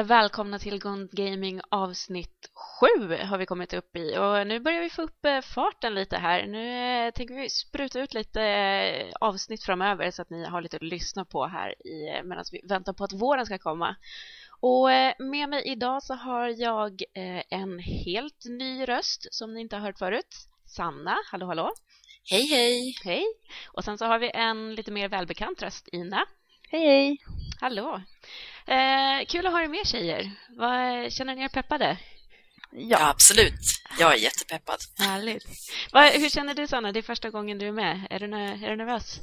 eh, välkomna till Gond Gaming avsnitt 7 har vi kommit upp i och nu börjar vi få upp eh, farten lite här. Nu eh, tänker vi spruta ut lite avsnitt framöver så att ni har lite att lyssna på här medan vi väntar på att våren ska komma. Och med mig idag så har jag en helt ny röst som ni inte har hört förut. Sanna, hallå hallå. Hej hej. Hej. Och sen så har vi en lite mer välbekant röst, Ina. Hej hej. Hallå. Eh, kul att ha er med tjejer. Vad, känner ni er peppade? Ja. ja. absolut. Jag är jättepeppad. Härligt. Vad, hur känner du Sanna? Det är första gången du är med. Är du, är du nervös?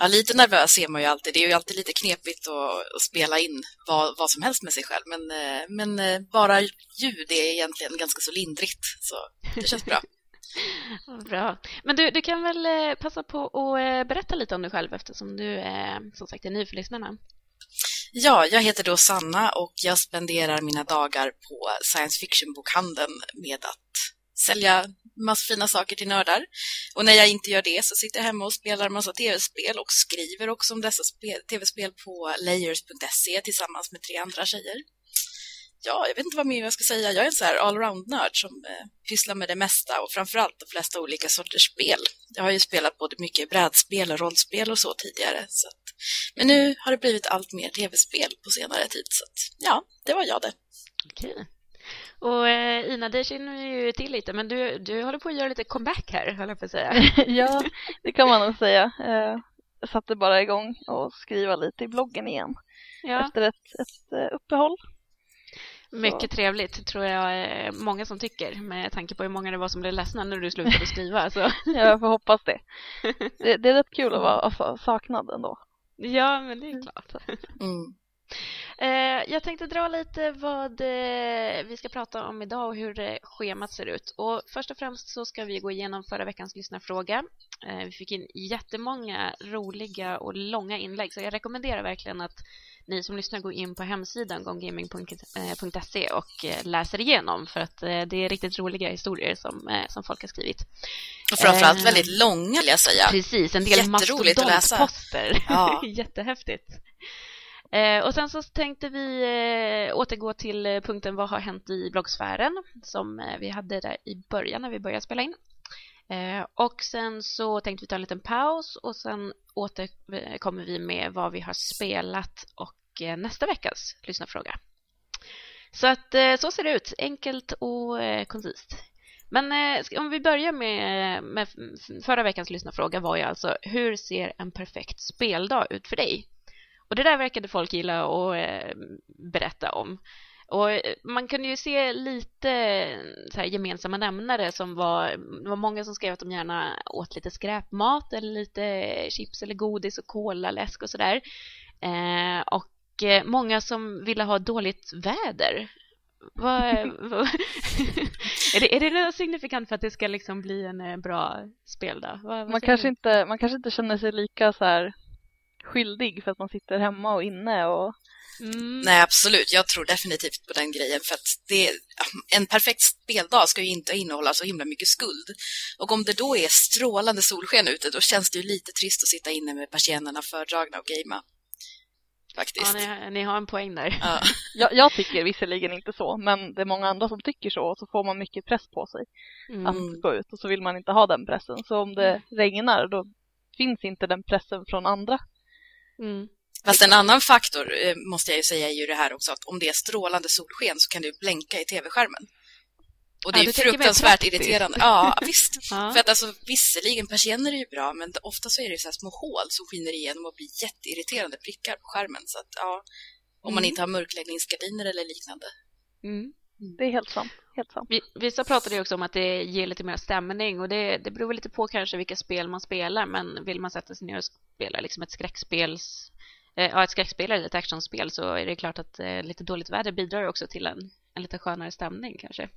Ja, lite nervös är man ju alltid. Det är ju alltid lite knepigt att, att spela in vad, vad, som helst med sig själv. Men, eh, men eh, bara ljud är egentligen ganska så lindrigt, så det känns bra. Bra. Men du, du kan väl eh, passa på att eh, berätta lite om dig själv eftersom du är, som sagt är ny för lyssnarna. Ja, jag heter då Sanna och jag spenderar mina dagar på science fiction-bokhandeln med att sälja massa fina saker till nördar. Och när jag inte gör det så sitter jag hemma och spelar massa tv-spel och skriver också om dessa tv-spel på layers.se tillsammans med tre andra tjejer. Ja, jag vet inte vad mer jag ska säga. Jag är en så här allround-nörd som eh, pysslar med det mesta och framförallt de flesta olika sorters spel. Jag har ju spelat både mycket brädspel och rollspel och så tidigare. Så att, men nu har det blivit allt mer tv-spel på senare tid. Så att, ja, det var jag det. Okej. Och eh, Ina, det känner vi ju till lite, men du, du håller på att göra lite comeback här, höll jag på att säga. ja, det kan man nog säga. Eh, jag satte bara igång och skriva lite i bloggen igen ja. efter ett, ett eh, uppehåll. Mycket trevligt, tror jag är många som tycker med tanke på hur många det var som blev ledsna när du slutade skriva. Så. jag får hoppas det. det. det. är rätt kul att vara saknad ändå. Ja, men det är klart. Mm. Eh, jag tänkte dra lite vad eh, vi ska prata om idag och hur schemat ser ut. Och först och främst så ska vi gå igenom förra veckans lyssnarfråga. Eh, vi fick in jättemånga roliga och långa inlägg så jag rekommenderar verkligen att ni som lyssnar går in på hemsidan gongaming.se och läser igenom för att det är riktigt roliga historier som, som folk har skrivit. Och framförallt väldigt långa, vill jag säga. Precis, en del mastodontposter. Ja. Jättehäftigt. Eh, och sen så tänkte vi eh, återgå till eh, punkten vad har hänt i bloggsfären som eh, vi hade där i början när vi började spela in. Eh, och sen så tänkte vi ta en liten paus och sen återkommer vi med vad vi har spelat och eh, nästa veckas lyssnarfråga. Så att eh, så ser det ut, enkelt och eh, koncist. Men eh, om vi börjar med, med förra veckans lyssnarfråga var ju alltså hur ser en perfekt speldag ut för dig? Och det där verkade folk gilla att eh, berätta om. Och eh, man kunde ju se lite så gemensamma nämnare som var, det var många som skrev att de gärna åt lite skräpmat eller lite chips eller godis och cola, läsk och sådär. Eh, och eh, många som ville ha dåligt väder. Vad, vad, är, det, är det något signifikant för att det ska liksom bli en bra speldag? Vad, man, kanske inte, man kanske inte känner sig lika så här skyldig för att man sitter hemma och inne och Mm. Nej, absolut. Jag tror definitivt på den grejen för att det, en perfekt speldag ska ju inte innehålla så himla mycket skuld. Och om det då är strålande solsken ute, då känns det ju lite trist att sitta inne med persiennerna fördragna och gamea. Faktiskt. Ja, ni, ni har en poäng där. Ja. jag, jag, tycker visserligen inte så, men det är många andra som tycker så och så får man mycket press på sig mm. att gå ut och så vill man inte ha den pressen. Så om det mm. regnar, då finns inte den pressen från andra Mm. Fast en annan faktor eh, måste jag ju säga är ju det här också att om det är strålande solsken så kan det blänka i tv-skärmen. Och det ja, är fruktansvärt irriterande. Ja, visst. ja. För att alltså, visserligen, persienner är ju bra, men ofta så är det så små hål som skiner igenom och blir jätteirriterande prickar på skärmen. Så att, ja, om mm. man inte har mörkläggningsgardiner eller liknande. Mm. Det är helt sant. Helt sant. Vissa pratade ju också om att det ger lite mer stämning och det, det beror lite på kanske vilka spel man spelar men vill man sätta sig ner och spela liksom ett skräckspels ja, ett skräckspel eller ett actionspel så är det klart att eh, lite dåligt väder bidrar också till en, en lite skönare stämning kanske.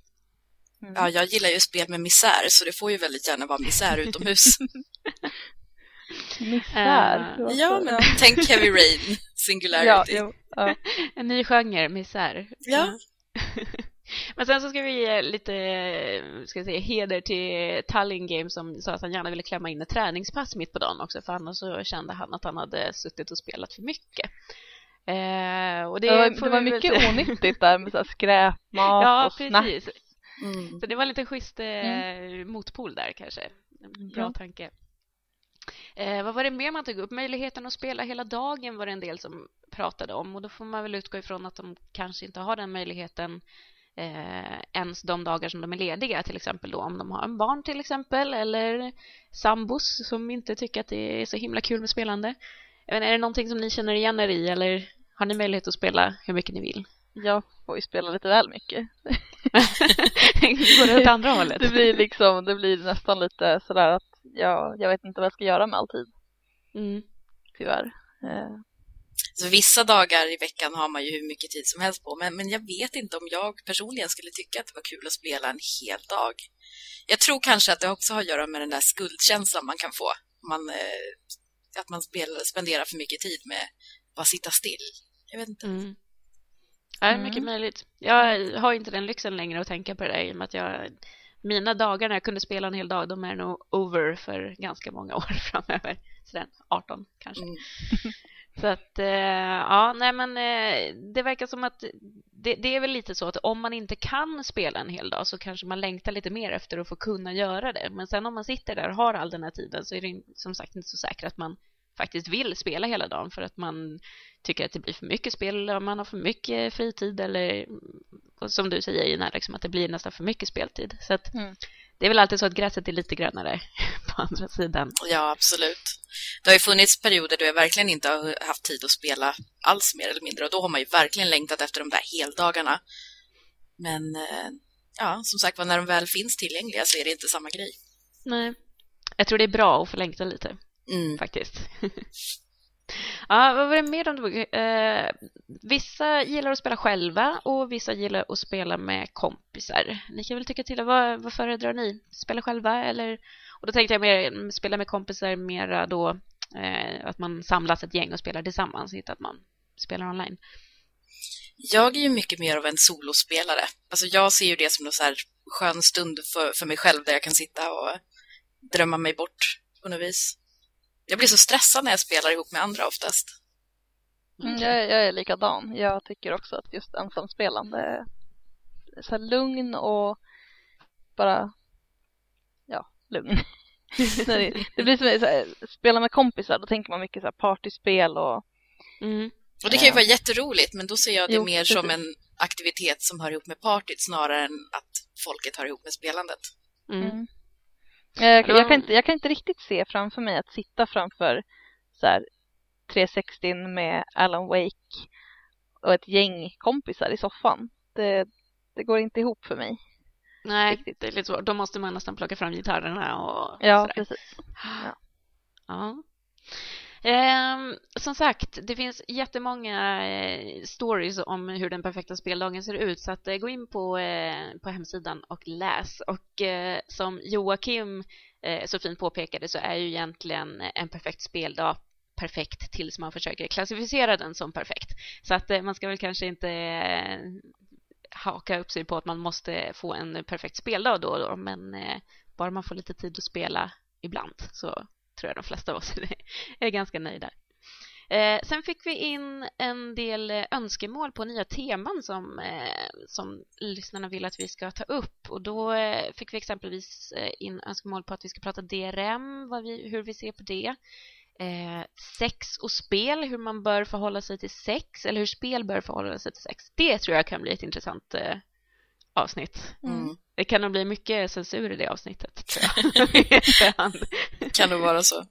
Mm. Ja, jag gillar ju spel med misär så det får ju väldigt gärna vara misär utomhus. misär? Uh, ja, men tänk Heavy Rain, Singularity. Ja, ja, en ny genre, misär. Ja. Men sen så ska vi ge lite ska jag säga, heder till Tallinn Games som sa att han gärna ville klämma in ett träningspass mitt på dagen också för annars så kände han att han hade suttit och spelat för mycket. Eh, och det, var, det var mycket onyttigt där med så skräpmat ja, och precis. snacks. Mm. Så det var lite schysst eh, mm. motpol där kanske. Bra ja. tanke. Eh, vad var det mer man tog upp? Möjligheten att spela hela dagen var det en del som pratade om och då får man väl utgå ifrån att de kanske inte har den möjligheten eh, ens de dagar som de är lediga till exempel då om de har en barn till exempel eller sambos som inte tycker att det är så himla kul med spelande. Vet, är det någonting som ni känner igen er i eller har ni möjlighet att spela hur mycket ni vill? Jag får ju spela lite väl mycket. Går det åt andra hållet? Det blir liksom, det blir nästan lite sådär att jag, jag vet inte vad jag ska göra med all tid. Mm. Tyvärr. Så vissa dagar i veckan har man ju hur mycket tid som helst på, men, men jag vet inte om jag personligen skulle tycka att det var kul att spela en hel dag. Jag tror kanske att det också har att göra med den där skuldkänslan man kan få. Man, eh, att man spelar, spenderar för mycket tid med att bara sitta still. Jag vet inte. Mm. Ja, det är mycket mm. möjligt. Jag har inte den lyxen längre att tänka på det där i och med att jag mina dagar när jag kunde spela en hel dag, de är nog over för ganska många år framöver. Sådär 18 kanske. Mm. Så att, eh, ja, nej men eh, det verkar som att det, det, är väl lite så att om man inte kan spela en hel dag så kanske man längtar lite mer efter att få kunna göra det. Men sen om man sitter där och har all den här tiden så är det som sagt inte så säkert att man faktiskt vill spela hela dagen för att man tycker att det blir för mycket spel eller man har för mycket fritid eller som du säger Ina, liksom att det blir nästan för mycket speltid. Så att mm. det är väl alltid så att gräset är lite grönare på andra sidan. Ja, absolut. Det har ju funnits perioder då jag verkligen inte har haft tid att spela alls mer eller mindre och då har man ju verkligen längtat efter de där heldagarna. Men eh, ja, som sagt när de väl finns tillgängliga så är det inte samma grej. Nej, jag tror det är bra att få längta lite mm. faktiskt. ja, vad var det mer om eh, Vissa gillar att spela själva och vissa gillar att spela med kompisar. Ni kan väl tycka till, vad, vad föredrar ni? Spela själva eller? Och då tänkte jag mer spela med kompisar mera då eh, att man samlas ett gäng och spelar tillsammans, inte att man spelar online. Jag är ju mycket mer av en solospelare. Alltså jag ser ju det som en så här skön stund för, för mig själv där jag kan sitta och drömma mig bort på något vis. Jag blir så stressad när jag spelar ihop med andra oftast. Mm, jag, jag är likadan. Jag tycker också att just ensamspelande är så lugn och bara lugn. det blir som att spela med kompisar, då tänker man mycket så här partyspel och mm. Och det kan ju vara jätteroligt, men då ser jag det jo, mer precis. som en aktivitet som hör ihop med partyt snarare än att folket hör ihop med spelandet. Mm. mm. Jag, jag, kan inte, jag kan inte riktigt se framför mig att sitta framför så här 360 med Alan Wake och ett gäng kompisar i soffan. Det, det går inte ihop för mig. Nej, riktigt. det är lite svårt. Då måste man nästan plocka fram gitarrerna och Ja, sådär. precis. Ja. ja. Eh, som sagt, det finns jättemånga eh, stories om hur den perfekta speldagen ser ut så att eh, gå in på, eh, på hemsidan och läs. Och eh, som Joakim eh, så fint påpekade så är ju egentligen en perfekt speldag perfekt tills man försöker klassificera den som perfekt. Så att man ska väl kanske inte haka upp sig på att man måste få en perfekt speldag då och då, men eh, bara man får lite tid att spela ibland så tror jag de flesta av oss är ganska nöjda. Eh, sen fick vi in en del önskemål på nya teman som, eh, som lyssnarna vill att vi ska ta upp. Och då eh, fick vi exempelvis eh, in önskemål på att vi ska prata DRM, vi, hur vi ser på det. Eh, sex och spel, hur man bör förhålla sig till sex eller hur spel bör förhålla sig till sex. Det tror jag kan bli ett intressant eh, avsnitt. Mm. Det kan nog bli mycket censur i det avsnittet. kan det vara så.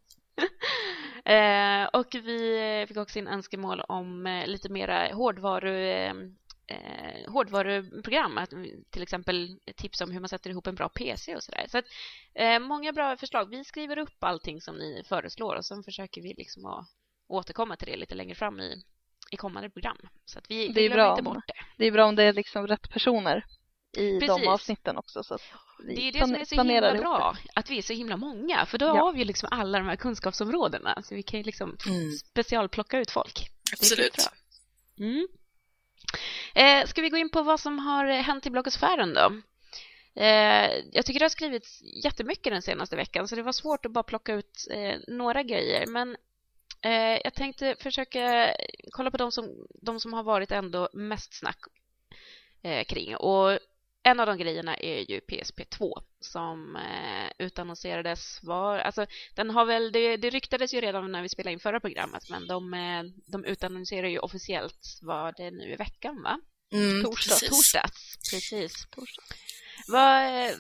Eh, och vi fick också in önskemål om eh, lite mera hårdvaru, eh, hårdvaruprogram. Att, till exempel tips om hur man sätter ihop en bra PC och sådär. Så att, eh, många bra förslag. Vi skriver upp allting som ni föreslår och sen försöker vi liksom att återkomma till det lite längre fram i, i kommande program. Så att vi, det är bra inte bort det. Det är bra om det är liksom rätt personer i Precis. de avsnitten också. Så det är det som är så himla bra, att vi är så himla många. För då ja. har vi liksom alla de här kunskapsområdena. Så vi kan ju liksom mm. specialplocka ut folk. Absolut. Mm. Eh, ska vi gå in på vad som har hänt i bloggosfären då? Eh, jag tycker det har skrivits jättemycket den senaste veckan så det var svårt att bara plocka ut eh, några grejer. Men Eh, jag tänkte försöka kolla på de som, de som har varit ändå mest snack eh, kring. Och en av de grejerna är ju PSP2 som eh, utannonserades var, alltså den har väl, det, det ryktades ju redan när vi spelade in förra programmet men de, eh, de utannonserar ju officiellt var det nu i veckan va? Mm, Torsdag, precis. Torsdags, precis. Torsdag. Vad,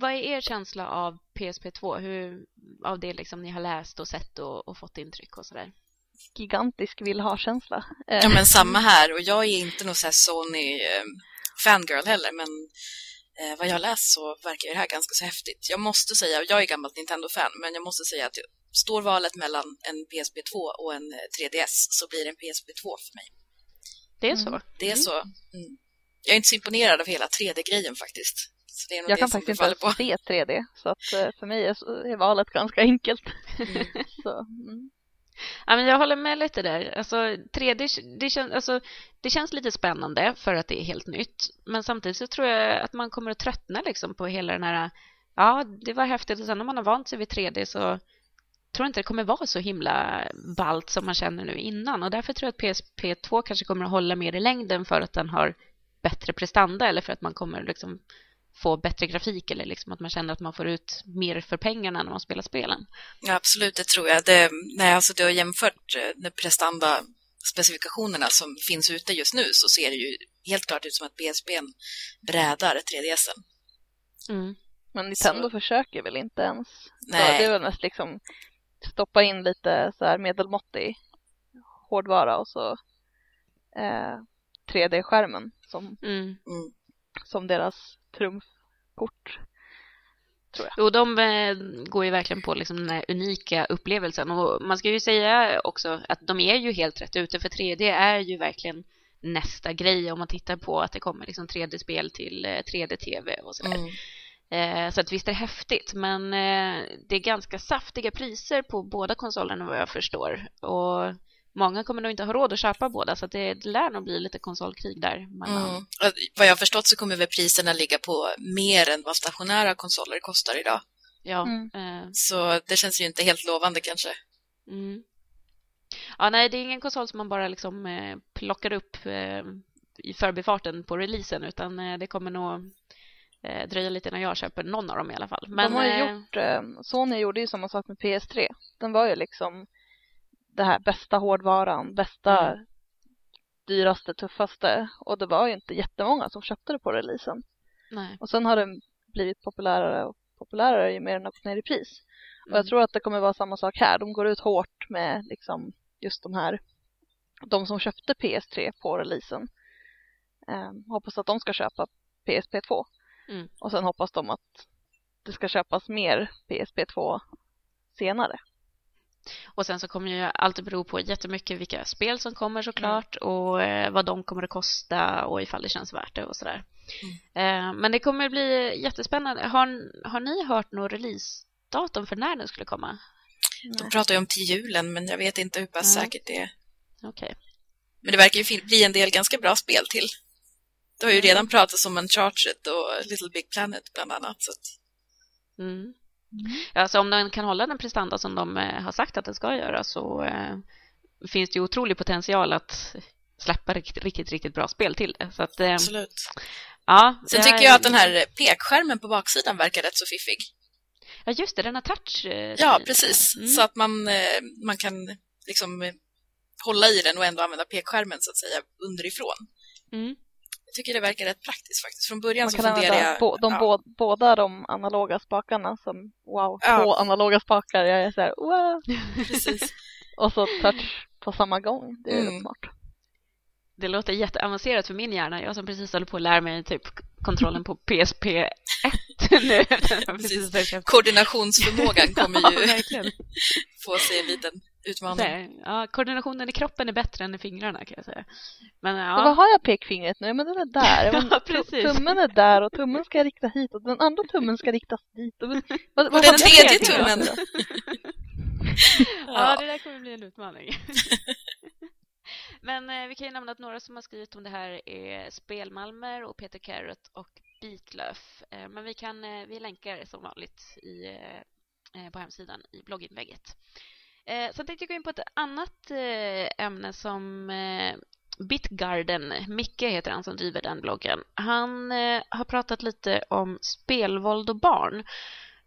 vad är er känsla av PSP2? Hur, av det liksom ni har läst och sett och, och fått intryck och sådär? Gigantisk vill ha-känsla. Ja, men samma här. Och jag är inte någon så Sony eh, fangirl heller, men eh, vad jag läst så verkar det här ganska så häftigt. Jag måste säga, och jag är gammalt Nintendo-fan, men jag måste säga att står valet mellan en PSP2 och en 3DS eh, så blir det en PSP2 för mig. Det är så? Mm. Det är så. Mm. Jag är inte så imponerad av hela 3D-grejen faktiskt. jag kan faktiskt inte på. se 3D, så att eh, för mig är, valet ganska enkelt. Mm. så, mm. Ja, men jag håller med lite där. Alltså, 3D, det, kän, alltså, det känns lite spännande för att det är helt nytt. Men samtidigt så tror jag att man kommer att tröttna liksom på hela den här... Ja, det var häftigt och sen när man har vant sig vid 3D så tror jag inte det kommer vara så himla balt som man känner nu innan. Och därför tror jag att PSP2 kanske kommer att hålla mer i längden för att den har bättre prestanda eller för att man kommer liksom få bättre grafik eller liksom att man känner att man får ut mer för pengarna när man spelar spelen. Ja, absolut, det tror jag. Det, när jag alltså, har jämfört eh, de prestanda specifikationerna som finns ute just nu så ser det ju helt klart ut som att PSP brädar 3DSen. Mm. Men Nintendo så. försöker väl inte ens? Nej. det är väl mest liksom stoppa in lite så här medelmåttig hårdvara och så eh, 3D-skärmen som, mm. mm. som deras trumfkort. Tror jag. Och de eh, går ju verkligen på liksom den här unika upplevelsen och man ska ju säga också att de är ju helt rätt ute för 3D är ju verkligen nästa grej om man tittar på att det kommer liksom 3D-spel till 3D-tv eh, och sådär. Mm. Eh, så att visst är det häftigt men det är ganska saftiga priser på båda konsolerna vad jag förstår och många kommer nog inte ha råd att köpa båda så det lär nog bli lite konsolkrig där. Mm. Vad jag har förstått så kommer väl priserna ligga på mer än vad stationära konsoler kostar idag. Ja. Mm. Eh. Så det känns ju inte helt lovande kanske. Mm. Ja, nej, det är ingen konsol som man bara liksom eh, plockar upp eh, i förbifarten på releasen utan det kommer nog dröja lite innan jag köper någon av dem i alla fall. Men, De har ju gjort, Sony gjorde ju samma sak med PS3. Den var ju liksom det här bästa hårdvaran, bästa mm. dyraste, tuffaste och det var ju inte jättemånga som köpte det på releasen. Nej. Och sen har det blivit populärare och populärare ju mer den har gått ner i pris. Mm. Och jag mm. tror att det kommer vara samma sak här. De går ut hårt med liksom just de här de som köpte PS3 på releasen. Eh, hoppas att de ska köpa PSP2. Mm. Och sen hoppas de att det ska köpas mer PSP2 senare. Och sen så kommer ju alltid bero på jättemycket vilka spel som kommer såklart mm. och eh, vad de kommer att kosta och ifall det känns värt det och sådär. Mm. Eh, men det kommer bli jättespännande. Har, har ni hört något releasedatum för när den skulle komma? De pratar ju om till julen men jag vet inte hur pass mm. säkert det är. Okej. Okay. Men det verkar ju bli en del ganska bra spel till. Det har ju redan pratats om Uncharted och Little Big Planet bland annat. Så att... mm. Mm. Alltså om den kan hålla den prestanda som de eh, har sagt att den ska göra så eh, finns det ju otrolig potential att släppa riktigt, riktigt, riktigt bra spel till det. Så att, eh, Absolut. Ja, Sen tycker jag att den här pekskärmen på baksidan verkar rätt så fiffig. Ja, just det, den har touch. Ja, precis. Mm. Så att man, man kan liksom hålla i den och ändå använda pekskärmen så att säga underifrån. Mm. Tycker det verkar rätt praktiskt faktiskt. Från början så funderade jag... Bo, de ja. båda de analoga spakarna som, wow, ja. två analoga spakar. Jag är så här, wow. Precis. och så touch på samma gång. Det är mm. smart. Det låter jätteavancerat för min hjärna. Jag som precis håller på att lära mig typ kontrollen på PSP 1 nu. Koordinationsförmågan kommer ju ja, få sig en liten utmaning. ja, koordinationen i kroppen är bättre än i fingrarna kan jag säga. Men, ja. Vad har jag pekfingret nu? Men den är där. ja, precis. Tummen är där och tummen ska rikta hit och den andra tummen ska riktas dit. Och, vad, och den tredje tummen? ja, det där kommer bli en utmaning. Men eh, vi kan ju nämna att några som har skrivit om det här är Spelmalmer och Peter Carrot och Bitlöf. Eh, men vi kan, eh, vi länkar som vanligt i, eh, på hemsidan i blogginlägget. Eh, sen tänkte jag gå in på ett annat eh, ämne som eh, Bitgarden, Micke heter han som driver den bloggen. Han eh, har pratat lite om spelvåld och barn.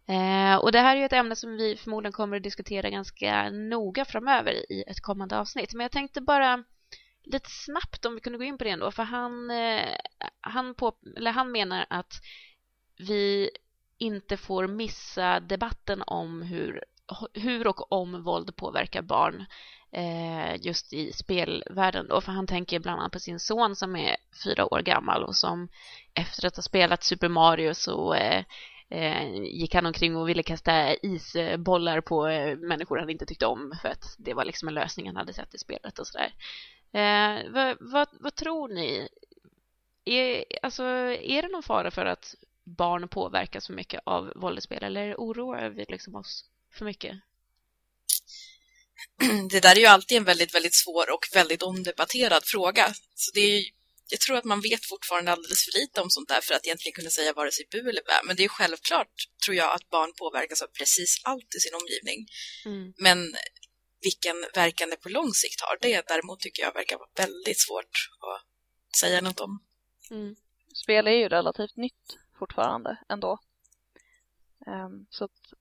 Eh, och det här är ju ett ämne som vi förmodligen kommer att diskutera ganska noga framöver i ett kommande avsnitt. Men jag tänkte bara lite snabbt om vi kunde gå in på det ändå, för han, eh, han, på, eller han menar att vi inte får missa debatten om hur, hur och om våld påverkar barn eh, just i spelvärlden då, för han tänker bland annat på sin son som är fyra år gammal och som efter att ha spelat Super Mario så eh, eh, gick han omkring och ville kasta isbollar på eh, människor han inte tyckte om för att det var liksom en lösning han hade sett i spelet och sådär. Eh, vad, vad, vad, tror ni? Är, alltså, är det någon fara för att barn påverkas för mycket av våld i spel eller oroar vi liksom oss för mycket? Det där är ju alltid en väldigt, väldigt svår och väldigt omdebatterad fråga. Så det är jag tror att man vet fortfarande alldeles för lite om sånt där för att egentligen kunna säga vare sig bu eller bä. Men det är självklart, tror jag, att barn påverkas av precis allt i sin omgivning. Mm. Men vilken verkan det på lång sikt har, det däremot tycker jag verkar vara väldigt svårt att säga något om. Mm. Spel är ju relativt nytt fortfarande ändå. Um, så att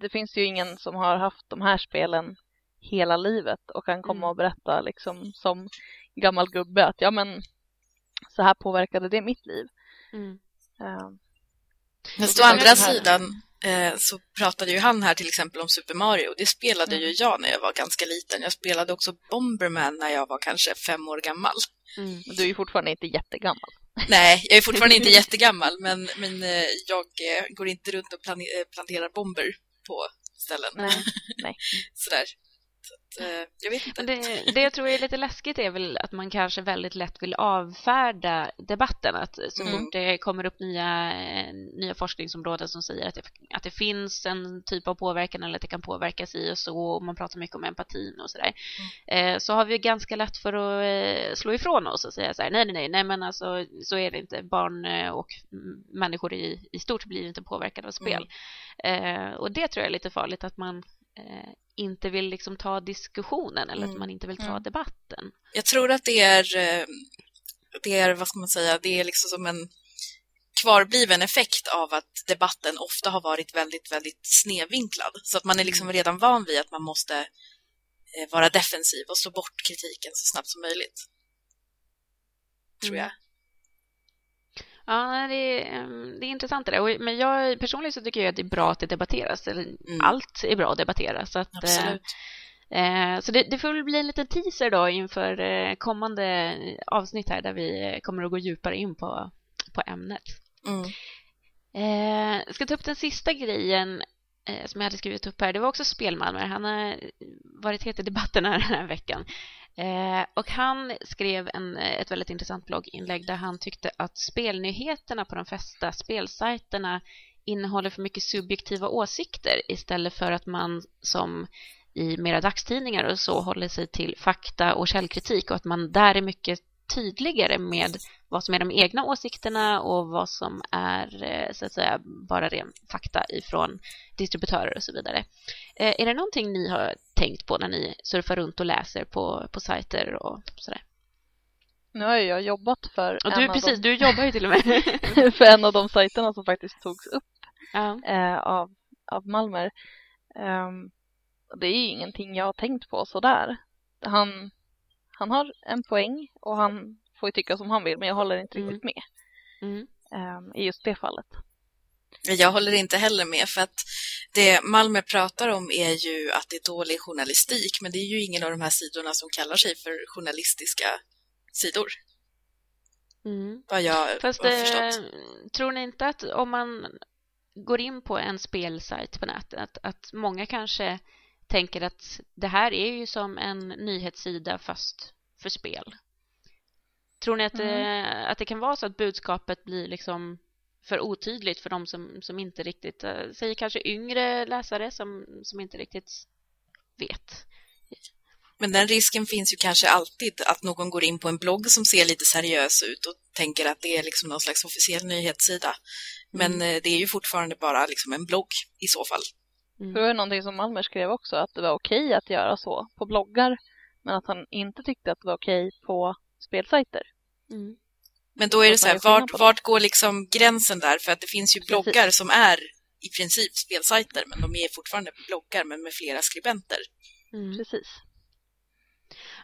det finns ju ingen som har haft de här spelen hela livet och kan komma mm. och berätta liksom som gammal gubbe att ja men så här påverkade det mitt liv. Mm. Uh, men å andra sidan eh, så pratade ju han här till exempel om Super Mario. Det spelade mm. ju jag när jag var ganska liten. Jag spelade också Bomberman när jag var kanske fem år gammal. Mm. Du är ju fortfarande inte jättegammal. Nej, jag är fortfarande inte jättegammal, men, men eh, jag eh, går inte runt och planterar bomber på ställen. Nej, nej. Sådär. Så att, eh, jag vet inte. Det, det jag tror är lite läskigt är väl att man kanske väldigt lätt vill avfärda debatten. Att så mm. fort det kommer upp nya, nya forskningsområden som säger att det, att det finns en typ av påverkan eller att det kan påverkas i och så och man pratar mycket om empatin och sådär. Mm. Eh, så har vi ganska lätt för att eh, slå ifrån oss och säga så här, nej, nej, nej, nej, men alltså så är det inte. Barn och människor i, i stort blir inte påverkade av spel. Mm. och det tror jag är lite farligt att man inte vill liksom ta diskussionen eller mm. att man inte vill ta mm. debatten. Jag tror att det är, eh, det är, vad ska man säga, det är liksom som en kvarbliven effekt av att debatten ofta har varit väldigt, väldigt snedvinklad. Så att man är liksom mm. redan van vid att man måste eh, vara defensiv och slå bort kritiken så snabbt som möjligt. Tror jag. Ja, det är, ehm, det är intressant det där. Men jag personligen så tycker jag att det är bra att det debatteras. Mm. Allt är bra att debattera. Så, att, Absolut. Eh, så det, det, får väl bli en liten teaser då inför eh, kommande avsnitt här där vi kommer att gå djupare in på, på ämnet. Mm. Eh, jag ska ta upp den sista grejen eh, som jag hade skrivit upp här. Det var också Spelmalmer. Han har varit het i debatten här den här veckan. Eh, och han skrev en, eh, ett väldigt intressant blogginlägg där han tyckte att spelnyheterna på de flesta spelsajterna innehåller för mycket subjektiva åsikter istället för att man som i mera dagstidningar och så håller sig till fakta och källkritik och att man där är mycket tydligare med vad som är de egna åsikterna och vad som är eh, så att säga bara ren fakta ifrån distributörer och så vidare. Eh, är det någonting ni har tänkt på när ni surfar runt och läser på, på sajter och sådär? Nu har jag jobbat för och du, precis, de... du jobbar ju till och med för en av de sajterna som faktiskt togs upp ja. eh, av, av Malmer. Um, det är ingenting jag har tänkt på sådär. Han, han har en poäng och han får ju tycka som han vill men jag håller inte riktigt mm. med mm. Um, i just det fallet. Jag håller inte heller med för att det Malmö pratar om är ju att det är dålig journalistik men det är ju ingen av de här sidorna som kallar sig för journalistiska sidor. Mm. Vad jag Fast har förstått. Eh, tror ni inte att om man går in på en spelsajt på nätet att många kanske tänker att det här är ju som en nyhetssida fast för spel. Tror ni att, mm. det, att det kan vara så att budskapet blir liksom för otydligt för de som, som inte riktigt, äh, säger kanske yngre läsare som, som inte riktigt vet? Men den risken finns ju kanske alltid att någon går in på en blogg som ser lite seriös ut och tänker att det är liksom någon slags officiell nyhetssida. Men mm. Eh, det är ju fortfarande bara liksom en blogg i så fall. Mm. För det var någonting som Malmer skrev också, att det var okej att göra så på bloggar, men att han inte tyckte att det var okej på spelsajter. Mm. Men då är det så här, vart, vart går liksom gränsen där? För att det finns ju bloggar Precis. som är i princip spelsajter, men de är fortfarande bloggar, men med flera skribenter. Mm. Precis.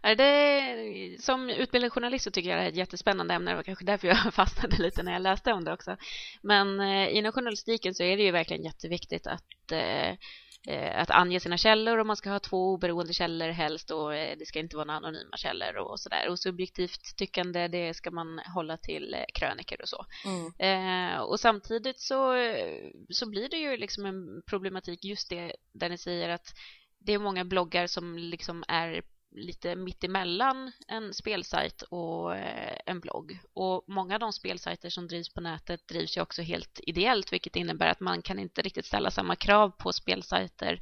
Det, som utbildad journalist så tycker jag det är ett jättespännande ämne. Det var kanske därför jag fastnade lite när jag läste om det också. Men eh, inom journalistiken så är det ju verkligen jätteviktigt att eh, Eh, att ange sina källor och man ska ha två oberoende källor helst och det ska inte vara några anonyma källor och sådär. Och subjektivt tyckande det ska man hålla till kröniker och så. Mm. Eh, och samtidigt så, så blir det ju liksom en problematik just det där ni säger att det är många bloggar som liksom är lite mittemellan en spelsajt och eh, en blogg. Och många av de spelsajter som drivs på nätet drivs ju också helt ideellt, vilket innebär att man kan inte riktigt ställa samma krav på spelsajter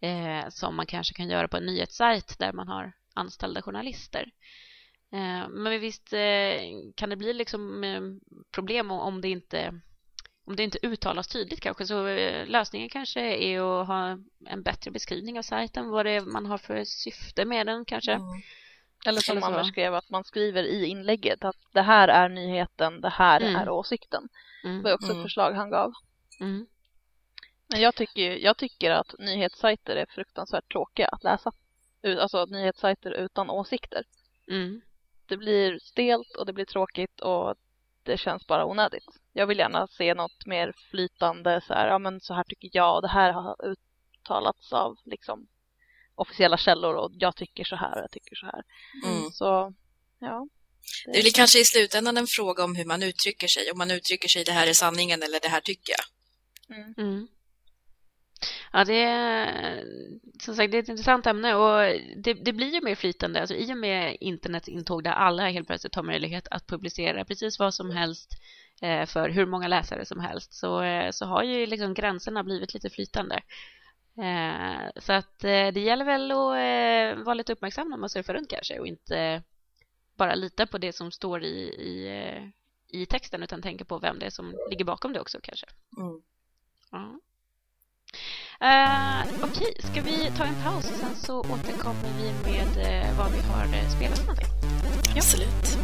eh, som man kanske kan göra på en nyhetssajt där man har anställda journalister. Eh, men visst eh, kan det bli liksom eh, problem om det inte om det inte uttalas tydligt kanske så eh, lösningen kanske är att ha en bättre beskrivning av sajten, vad det är man har för syfte med den kanske. Mm. Eller som man skrev att man skriver i inlägget att det här är nyheten, det här mm. är åsikten. Mm. Det var också ett mm. förslag han gav. Mm. Men jag tycker, jag tycker att nyhetssajter är fruktansvärt tråkiga att läsa. Alltså nyhetssajter utan åsikter. Mm. Det blir stelt och det blir tråkigt och det känns bara onödigt. Jag vill gärna se något mer flytande så här, ja men så här tycker jag, det här har uttalats av liksom officiella källor och jag tycker så här och jag tycker så här. Mm. Så, ja. Det, det blir kanske i slutändan en fråga om hur man uttrycker sig. Om man uttrycker sig det här är sanningen eller det här tycker jag. Mm. Mm. Ja, det är som sagt det är ett intressant ämne och det, det blir ju mer flytande. Alltså, I och med internets intåg där alla helt plötsligt har möjlighet att publicera precis vad som helst eh, för hur många läsare som helst så, eh, så har ju liksom gränserna blivit lite flytande. Eh, så att det gäller väl att vara lite uppmärksam när man surfar runt kanske och inte bara lita på det som står i, i, i texten utan tänka på vem det är som ligger bakom det också kanske. Mm. Ja. Uh, Okej, okay. ska vi ta en paus och sen så återkommer vi med uh, vad vi har uh, spelat för någonting? Absolut.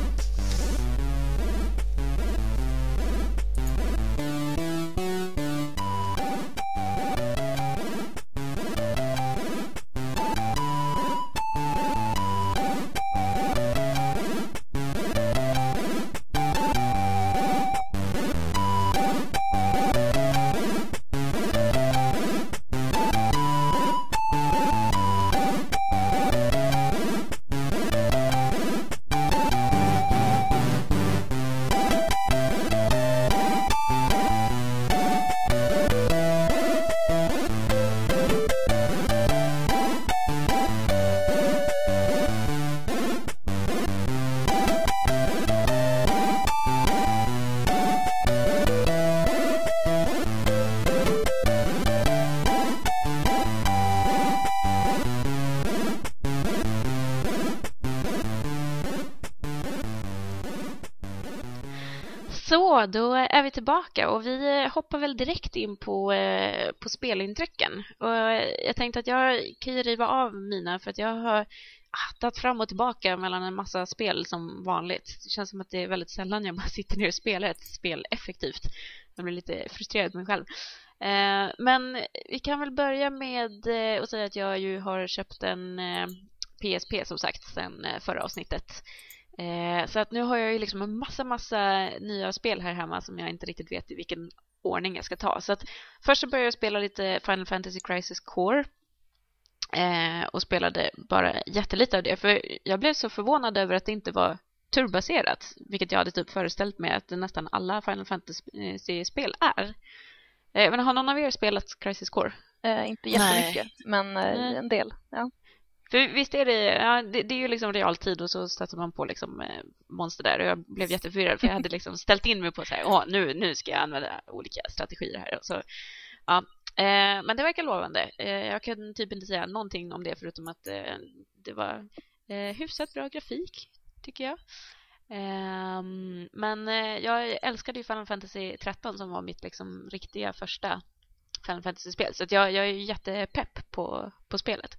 Tillbaka och vi eh, hoppar väl direkt in på, eh, på spelintrycken. Och eh, jag tänkte att jag kan ju riva av mina för att jag har hattat fram och tillbaka mellan en massa spel som vanligt. Det känns som att det är väldigt sällan jag bara sitter ner och spelar ett spel effektivt. Jag blir lite frustrerad på mig själv. Eh, men vi kan väl börja med eh, att säga att jag ju har köpt en eh, PSP som sagt sen förra avsnittet. Eh, så att nu har jag ju liksom en massa, massa nya spel här hemma som jag inte riktigt vet i vilken ordning jag ska ta. Så att först så började jag spela lite Final Fantasy Crisis Core eh, och spelade bara jättelite av det. För jag blev så förvånad över att det inte var turbaserat, vilket jag hade typ föreställt mig att nästan alla Final Fantasy-spel är. Eh, men har någon av er spelat Crisis Core? Eh, inte jättemycket, Nej. men eh, en del. Ja. För visst är det, ja, det, det, är ju liksom realtid och så stöter man på liksom eh, monster där och jag blev jätteförvirrad för jag hade liksom ställt in mig på så här, åh, nu, nu ska jag använda olika strategier här och så, ja. Eh, men det verkar lovande. Eh, jag kan typ inte säga någonting om det förutom att eh, det var eh, hyfsat bra grafik, tycker jag. Ehm, men eh, jag älskade ju Final Fantasy 13 som var mitt liksom riktiga första Final Fantasy-spel. Så jag, jag är jättepepp på, på spelet.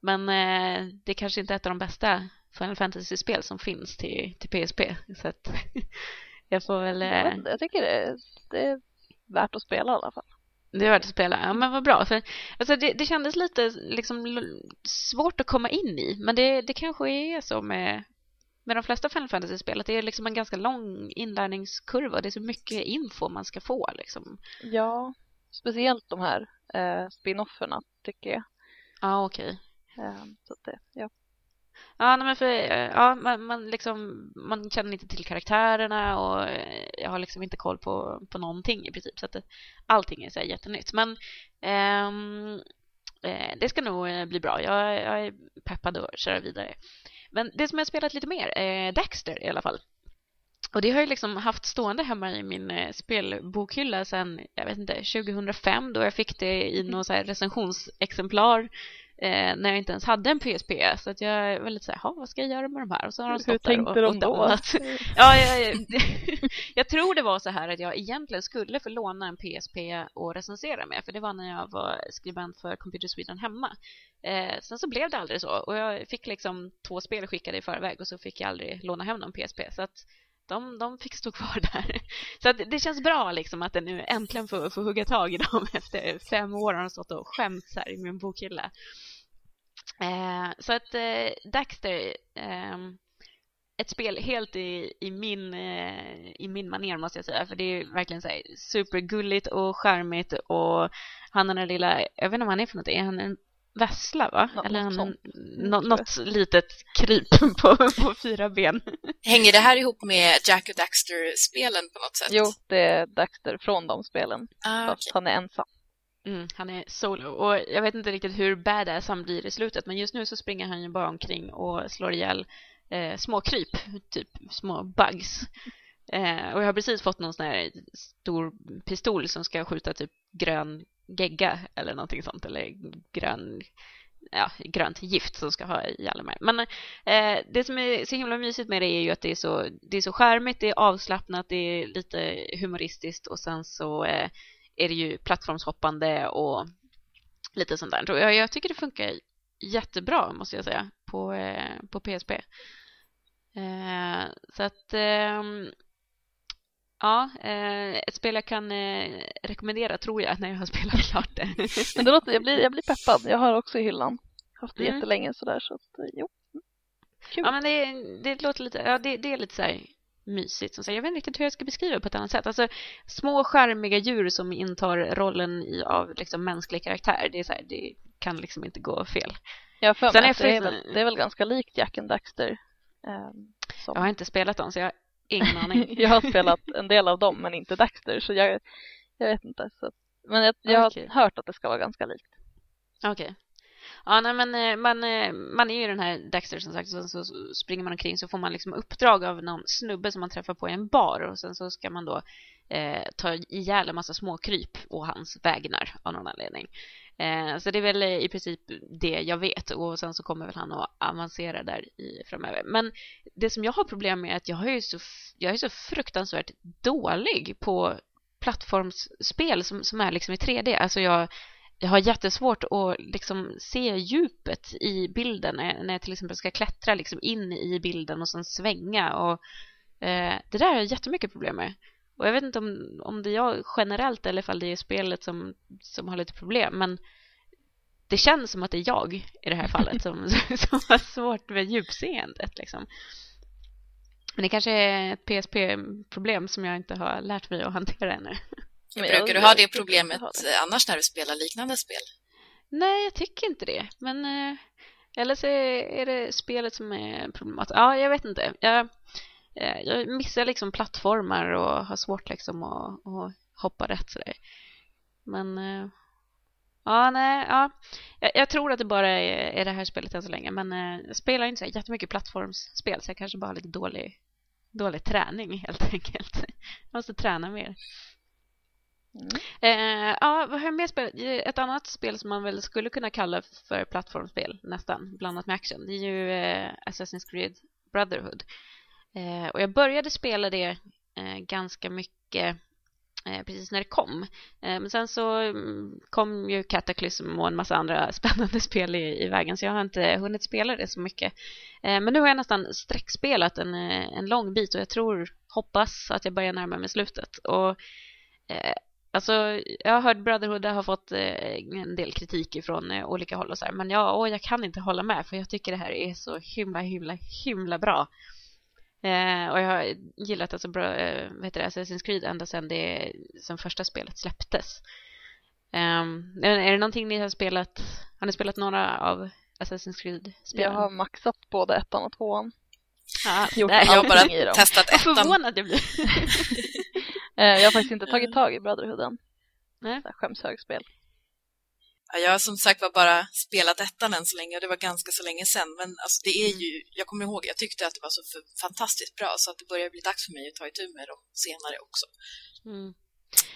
Men eh, det är kanske inte är ett av de bästa Final Fantasy-spel som finns till, till PSP. Så att jag får väl... Eh... Jag tycker det, det är värt att spela i alla fall. Det är värt att spela. Ja, men vad bra. För, alltså, det, det kändes lite liksom, svårt att komma in i. Men det, det kanske är så med, med de flesta Final Fantasy-spel. Att det är liksom en ganska lång inlärningskurva. Det är så mycket info man ska få. Liksom. Ja, speciellt de här eh, spin-offerna tycker jag. Ja, okej. Okay. Ehm, så att det, ja. Ja, men för, eh, ja, man, man, liksom, man känner inte till karaktärerna och eh, jag har liksom inte koll på, på någonting i princip. Så att det, allting är så jättenytt. Men ehm, eh, det ska nog bli bra. Jag, jag är peppad att köra vidare. Men det som jag har spelat lite mer är Dexter i alla fall. Och det har jag liksom haft stående hemma i min spelbokhylla sedan, jag vet inte, 2005 då jag fick det i något så här recensionsexemplar eh, när jag inte ens hade en PSP. Så att jag var lite så här, vad ska jag göra med de här? Och så har de stått Hur tänkte och, de då? ja, jag, jag, jag, tror det var så här att jag egentligen skulle få låna en PSP och recensera med. För det var när jag var skribent för Computer Sweden hemma. Eh, sen så blev det aldrig så. Och jag fick liksom två spel skickade i förväg och så fick jag aldrig låna hem någon PSP. Så att de, de fick stå kvar där. Så att det känns bra liksom att den nu äntligen får, får hugga tag i dem efter fem år har de stått och skämts här i min bokhylla. Eh, så att eh, Daxter, eh, ett spel helt i, i, min, eh, i min manér måste jag säga. För det är verkligen så här supergulligt och charmigt och han har den lilla, jag vet inte vad han är för något, är han en vässla va? Nå Eller något, något, något litet kryp på, på fyra ben. Hänger det här ihop med Jack och Daxter-spelen på något sätt? Jo, det är Daxter från de spelen. Ah, fast okay. han är ensam. Mm, han är solo och jag vet inte riktigt hur badass han blir i slutet men just nu så springer han ju bara omkring och slår ihjäl eh, små kryp, typ små bugs. Eh, och jag har precis fått någon sån här stor pistol som ska skjuta typ grön gegga eller någonting sånt eller grön ja, grönt gift som ska ha i alla de. Men eh, det som är så himla mysigt med det är ju att det är så, det är så skärmigt, det är avslappnat, det är lite humoristiskt och sen så eh, är det ju plattformshoppande och lite sånt där. Jag, jag tycker det funkar jättebra måste jag säga på, eh, på PSP. Eh, så att eh, ja, eh, ett spel jag kan eh, rekommendera tror jag när jag har spelat klart det. Men det låter, jag, blir, jag blir peppad. Jag har också i hyllan. Haft det mm. jättelänge sådär så att eh, jo. Kul. Ja men det, det låter lite, ja det, det är lite så här mysigt. Som jag vet inte riktigt hur jag ska beskriva det på ett annat sätt. Alltså, små skärmiga djur som intar rollen i, av liksom, mänsklig karaktär. Det, är så här, det kan liksom inte gå fel. Jag för Sen är det, är väl, det är väl ganska likt Jack and Daxter. Um, som... Jag har inte spelat dem så jag ingen aning. jag har spelat en del av dem men inte Daxter så jag, jag vet inte. Så. Men jag, jag okay. har hört att det ska vara ganska likt. Okej. Okay. Ja, nej, men eh, man, eh, man är ju den här Dexter som sagt, så, så, springer man omkring så får man liksom uppdrag av någon snubbe som man träffar på i en bar och sen så ska man då eh, ta ihjäl en massa småkryp och hans vägnar av någon anledning. Eh, så det är väl i princip det jag vet och sen så kommer väl han att avancera där i framöver. Men det som jag har problem med är att jag är så, jag är så fruktansvärt dålig på plattformsspel som, som är liksom i 3D. Alltså jag jag har jättesvårt att liksom se djupet i bilden när jag till exempel ska klättra liksom in i bilden och sen svänga och eh, det där har jag jättemycket problem med. Och jag vet inte om, om det är jag generellt eller om det är spelet som, som har lite problem men det känns som att det är jag i det här fallet som, som har svårt med djupseendet liksom. Men det kanske är ett PSP-problem som jag inte har lärt mig att hantera ännu. Men brukar du ha det problemet annars när du spelar liknande spel? Nej, jag tycker inte det. Men eh, eller så är det spelet som är problematiskt. Ja, jag vet inte. Jag, eh, jag missar liksom plattformar och har svårt liksom att, att hoppa rätt sådär. Men eh, ja, nej, ja. Jag, jag, tror att det bara är, är det här spelet än så länge. Men jag spelar inte så jättemycket plattformsspel så jag kanske bara har lite dålig, dålig träning helt enkelt. Jag måste träna mer. Mm. Eh, ja, vad har jag mer spelat? Ett annat spel som man väl skulle kunna kalla för plattformsspel nästan, blandat med action. Det är ju eh, Assassin's Creed Brotherhood. Eh, och jag började spela det eh, ganska mycket eh, precis när det kom. Eh, men sen så mm, kom ju Cataclysm och en massa andra spännande spel i, i vägen så jag har inte hunnit spela det så mycket. Eh, men nu har jag nästan sträckspelat en, eh, en lång bit och jag tror, hoppas att jag börjar närma mig slutet. Och eh, Alltså, jag har hört Brotherhood har fått eh, en del kritik från olika håll och så här, men jag, åh, jag kan inte hålla med för jag tycker det här är så himla, himla, himla bra. Eh, och jag har gillat alltså, bra, eh, vad heter det, Assassin's Creed ända sedan det som första spelet släpptes. Eh, är det någonting ni har spelat? Har ni spelat några av Assassin's Creed-spelen? Jag har maxat både ettan och tvåan. Ah, jag har bara testat ettan. Vad förvånad jag blir. Eh, jag har faktiskt inte tagit tag i Brotherhood än. Nej. Skämshögspel. Ja, jag har som sagt var bara spelat ettan än så länge och det var ganska så länge sedan. Men alltså, det är mm. ju, jag kommer ihåg, jag tyckte att det var så fantastiskt bra så att det börjar bli dags för mig att ta itu med dem senare också. Mm.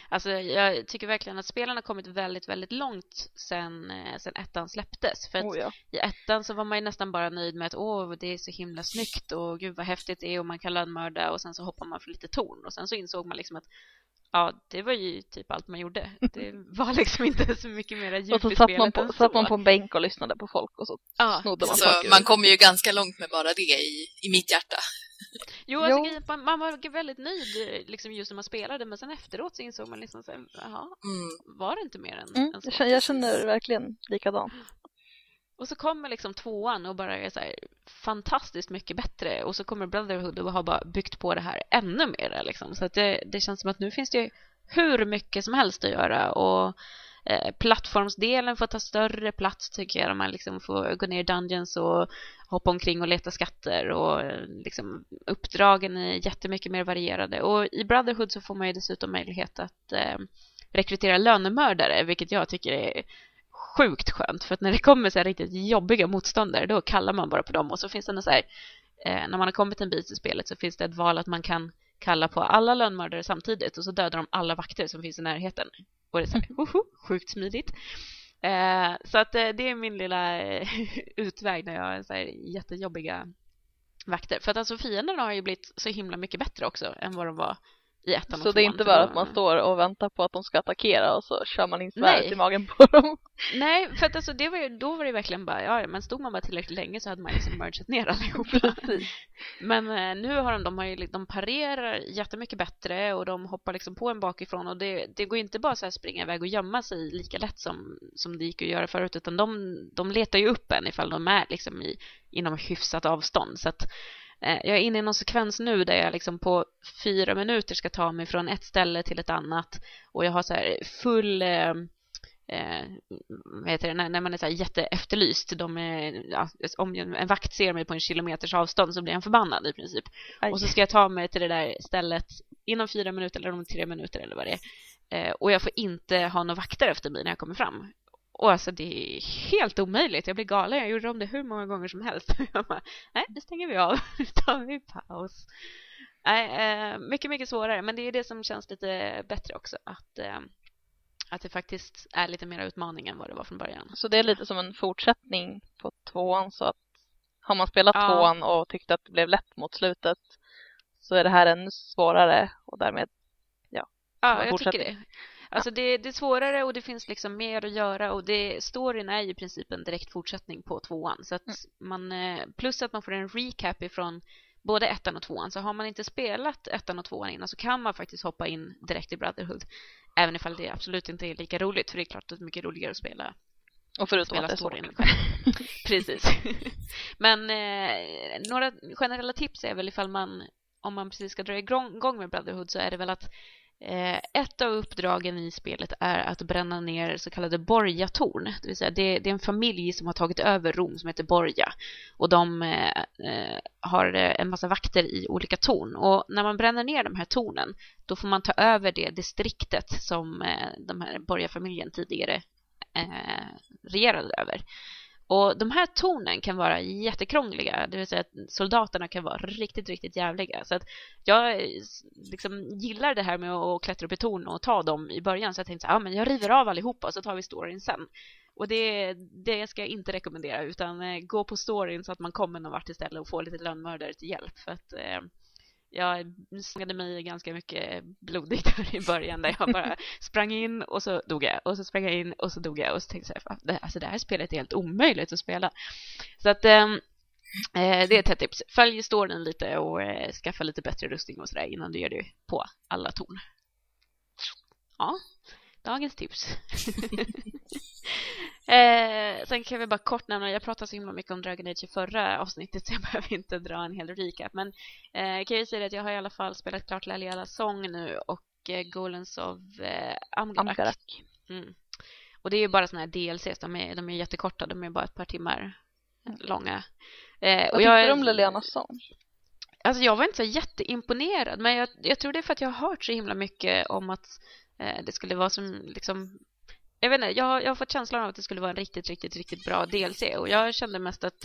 Alltså jag tycker verkligen att spelarna har kommit väldigt, väldigt långt sen, eh, sen ettan släpptes. För att oh ja. i ettan så var man ju nästan bara nöjd med att åh, det är så himla snyggt och gud vad häftigt det är och man kan lönnmörda och sen så hoppar man för lite torn och sen så insåg man liksom att Ja, det var ju typ allt man gjorde. Det var liksom inte så mycket mer djup Och så satt man, på, satt man på en bänk och lyssnade på folk och så ja. snodde man så saker. Man kommer ju ganska långt med bara det i, i mitt hjärta. Jo, alltså, jo. Man, man, var väldigt nöjd liksom just när man spelade men sen efteråt så insåg man liksom så jaha, mm. var det inte mer än, mm. än så? Jag känner verkligen likadant. Och så kommer liksom tvåan och bara är så här fantastiskt mycket bättre och så kommer Brotherhood och har bara byggt på det här ännu mer liksom. Så att det, det känns som att nu finns det hur mycket som helst att göra och eh, plattformsdelen får ta större plats tycker jag. Man liksom får gå ner i dungeons och hoppa omkring och leta skatter och eh, liksom uppdragen är jättemycket mer varierade och i Brotherhood så får man ju dessutom möjlighet att eh, rekrytera lönemördare vilket jag tycker är sjukt skönt för att när det kommer så här riktigt jobbiga motståndare då kallar man bara på dem. Och så finns det något så här eh, när man har kommit en bit i spelet så finns det ett val att man kan kalla på alla lönnmördare samtidigt och så dödar de alla vakter som finns i närheten. Och det är så här, hoho, sjukt smidigt. Eh, så att eh, det är min lilla eh, utväg när jag har så här jättejobbiga vakter. För att alltså fienderna har ju blivit så himla mycket bättre också än vad de var i ettan Så det är inte bara att man står och väntar på att de ska attackera och så kör man in svärdet i magen på dem? Nej, för att alltså det var ju, då var det verkligen bara, ja men stod man bara tillräckligt länge så hade man liksom mergat ner allihopa. men eh, nu har de, de, har ju, de parerar jättemycket bättre och de hoppar liksom på en bakifrån och det, det går inte bara så här springa iväg och gömma sig lika lätt som, som det gick att göra förut utan de, de letar ju upp en ifall de är liksom i, inom hyfsat avstånd så att jag är inne i någon sekvens nu där jag liksom på fyra minuter ska ta mig från ett ställe till ett annat. Och jag har så här full eh, eh, vad heter det, när, när man är så här jätteefterlyst. De är, ja, om en vakt ser mig på en kilometers avstånd så blir han förbannad i princip. Aj. och så ska jag ta mig till det där stället inom fyra minuter eller om tre minuter eller vad det är. Eh, och jag får inte ha några vakter efter mig när jag kommer fram och alltså det är helt omöjligt. Jag blir galen. Jag gjorde om det hur många gånger som helst. Jag bara, nej, nu stänger vi av. Nu tar vi paus. Nej, eh, mycket, mycket svårare. Men det är det som känns lite bättre också. Att, eh, att det faktiskt är lite mer utmaning än vad det var från början. Så det är lite som en fortsättning på tvåan. Så att har man spelat ja. tvåan och tyckte att det blev lätt mot slutet så är det här ännu svårare och därmed ja. Ja, jag tycker det. Alltså det, det, är svårare och det finns liksom mer att göra och det, storyn är ju i princip en direkt fortsättning på tvåan. Så att mm. man, eh, plus att man får en recap ifrån både ettan och tvåan. Så har man inte spelat ettan och tvåan innan så kan man faktiskt hoppa in direkt i Brotherhood. Även ifall det absolut inte är lika roligt för det är klart att det är mycket roligare att spela och förutom spela att det är storyn. Precis. Men eh, några generella tips är väl ifall man om man precis ska dra igång med Brotherhood så är det väl att Eh, ett av uppdragen i spelet är att bränna ner så kallade borgatorn. Det vill säga det, det, är en familj som har tagit över Rom som heter Borgia. Och de eh, eh har eh, en massa vakter i olika torn. Och när man bränner ner de här tornen då får man ta över det distriktet som eh, de här borgarfamiljen tidigare eh, regerade över. Och de här tornen kan vara jättekrångliga, det vill säga att soldaterna kan vara riktigt, riktigt jävliga. Så att jag liksom gillar det här med att klättra upp i torn och ta dem i början. Så jag tänkte, ja men jag river av allihopa och så tar vi storyn sen. Och det, det ska jag inte rekommendera, utan eh, gå på storyn så att man kommer någon vart istället och får lite lönnmördare till hjälp. För att eh, jag sågade mig ganska mycket blodigt där i början där jag bara sprang in och så dog jag och så sprang jag in och så dog jag och så tänkte jag det, alltså det här spelet är helt omöjligt att spela. Så att ehm, eh, det är ett hett tips. Följ storyn lite och eh, skaffa lite bättre rustning och sådär innan du gör det på alla torn. Ja, dagens tips. eh, sen kan vi bara kort nämna, jag pratade så himla mycket om Dragon Age i förra avsnittet så jag behöver inte dra en hel recap. Men eh, kan jag säga att jag har i alla fall spelat klart Laliala sång nu och eh, Golens of eh, Amgarak. Amgarak. Mm. Och det är ju bara sådana här DLCs, de är, de är jättekorta, de är bara ett par timmar långa. Eh, Vad tyckte du om Lilianas sång? Alltså jag var inte så jätteimponerad men jag, jag tror det är för att jag har hört så himla mycket om att det skulle vara som liksom jag vet inte, jag, jag har fått känslan av att det skulle vara en riktigt, riktigt, riktigt bra DLC och jag kände mest att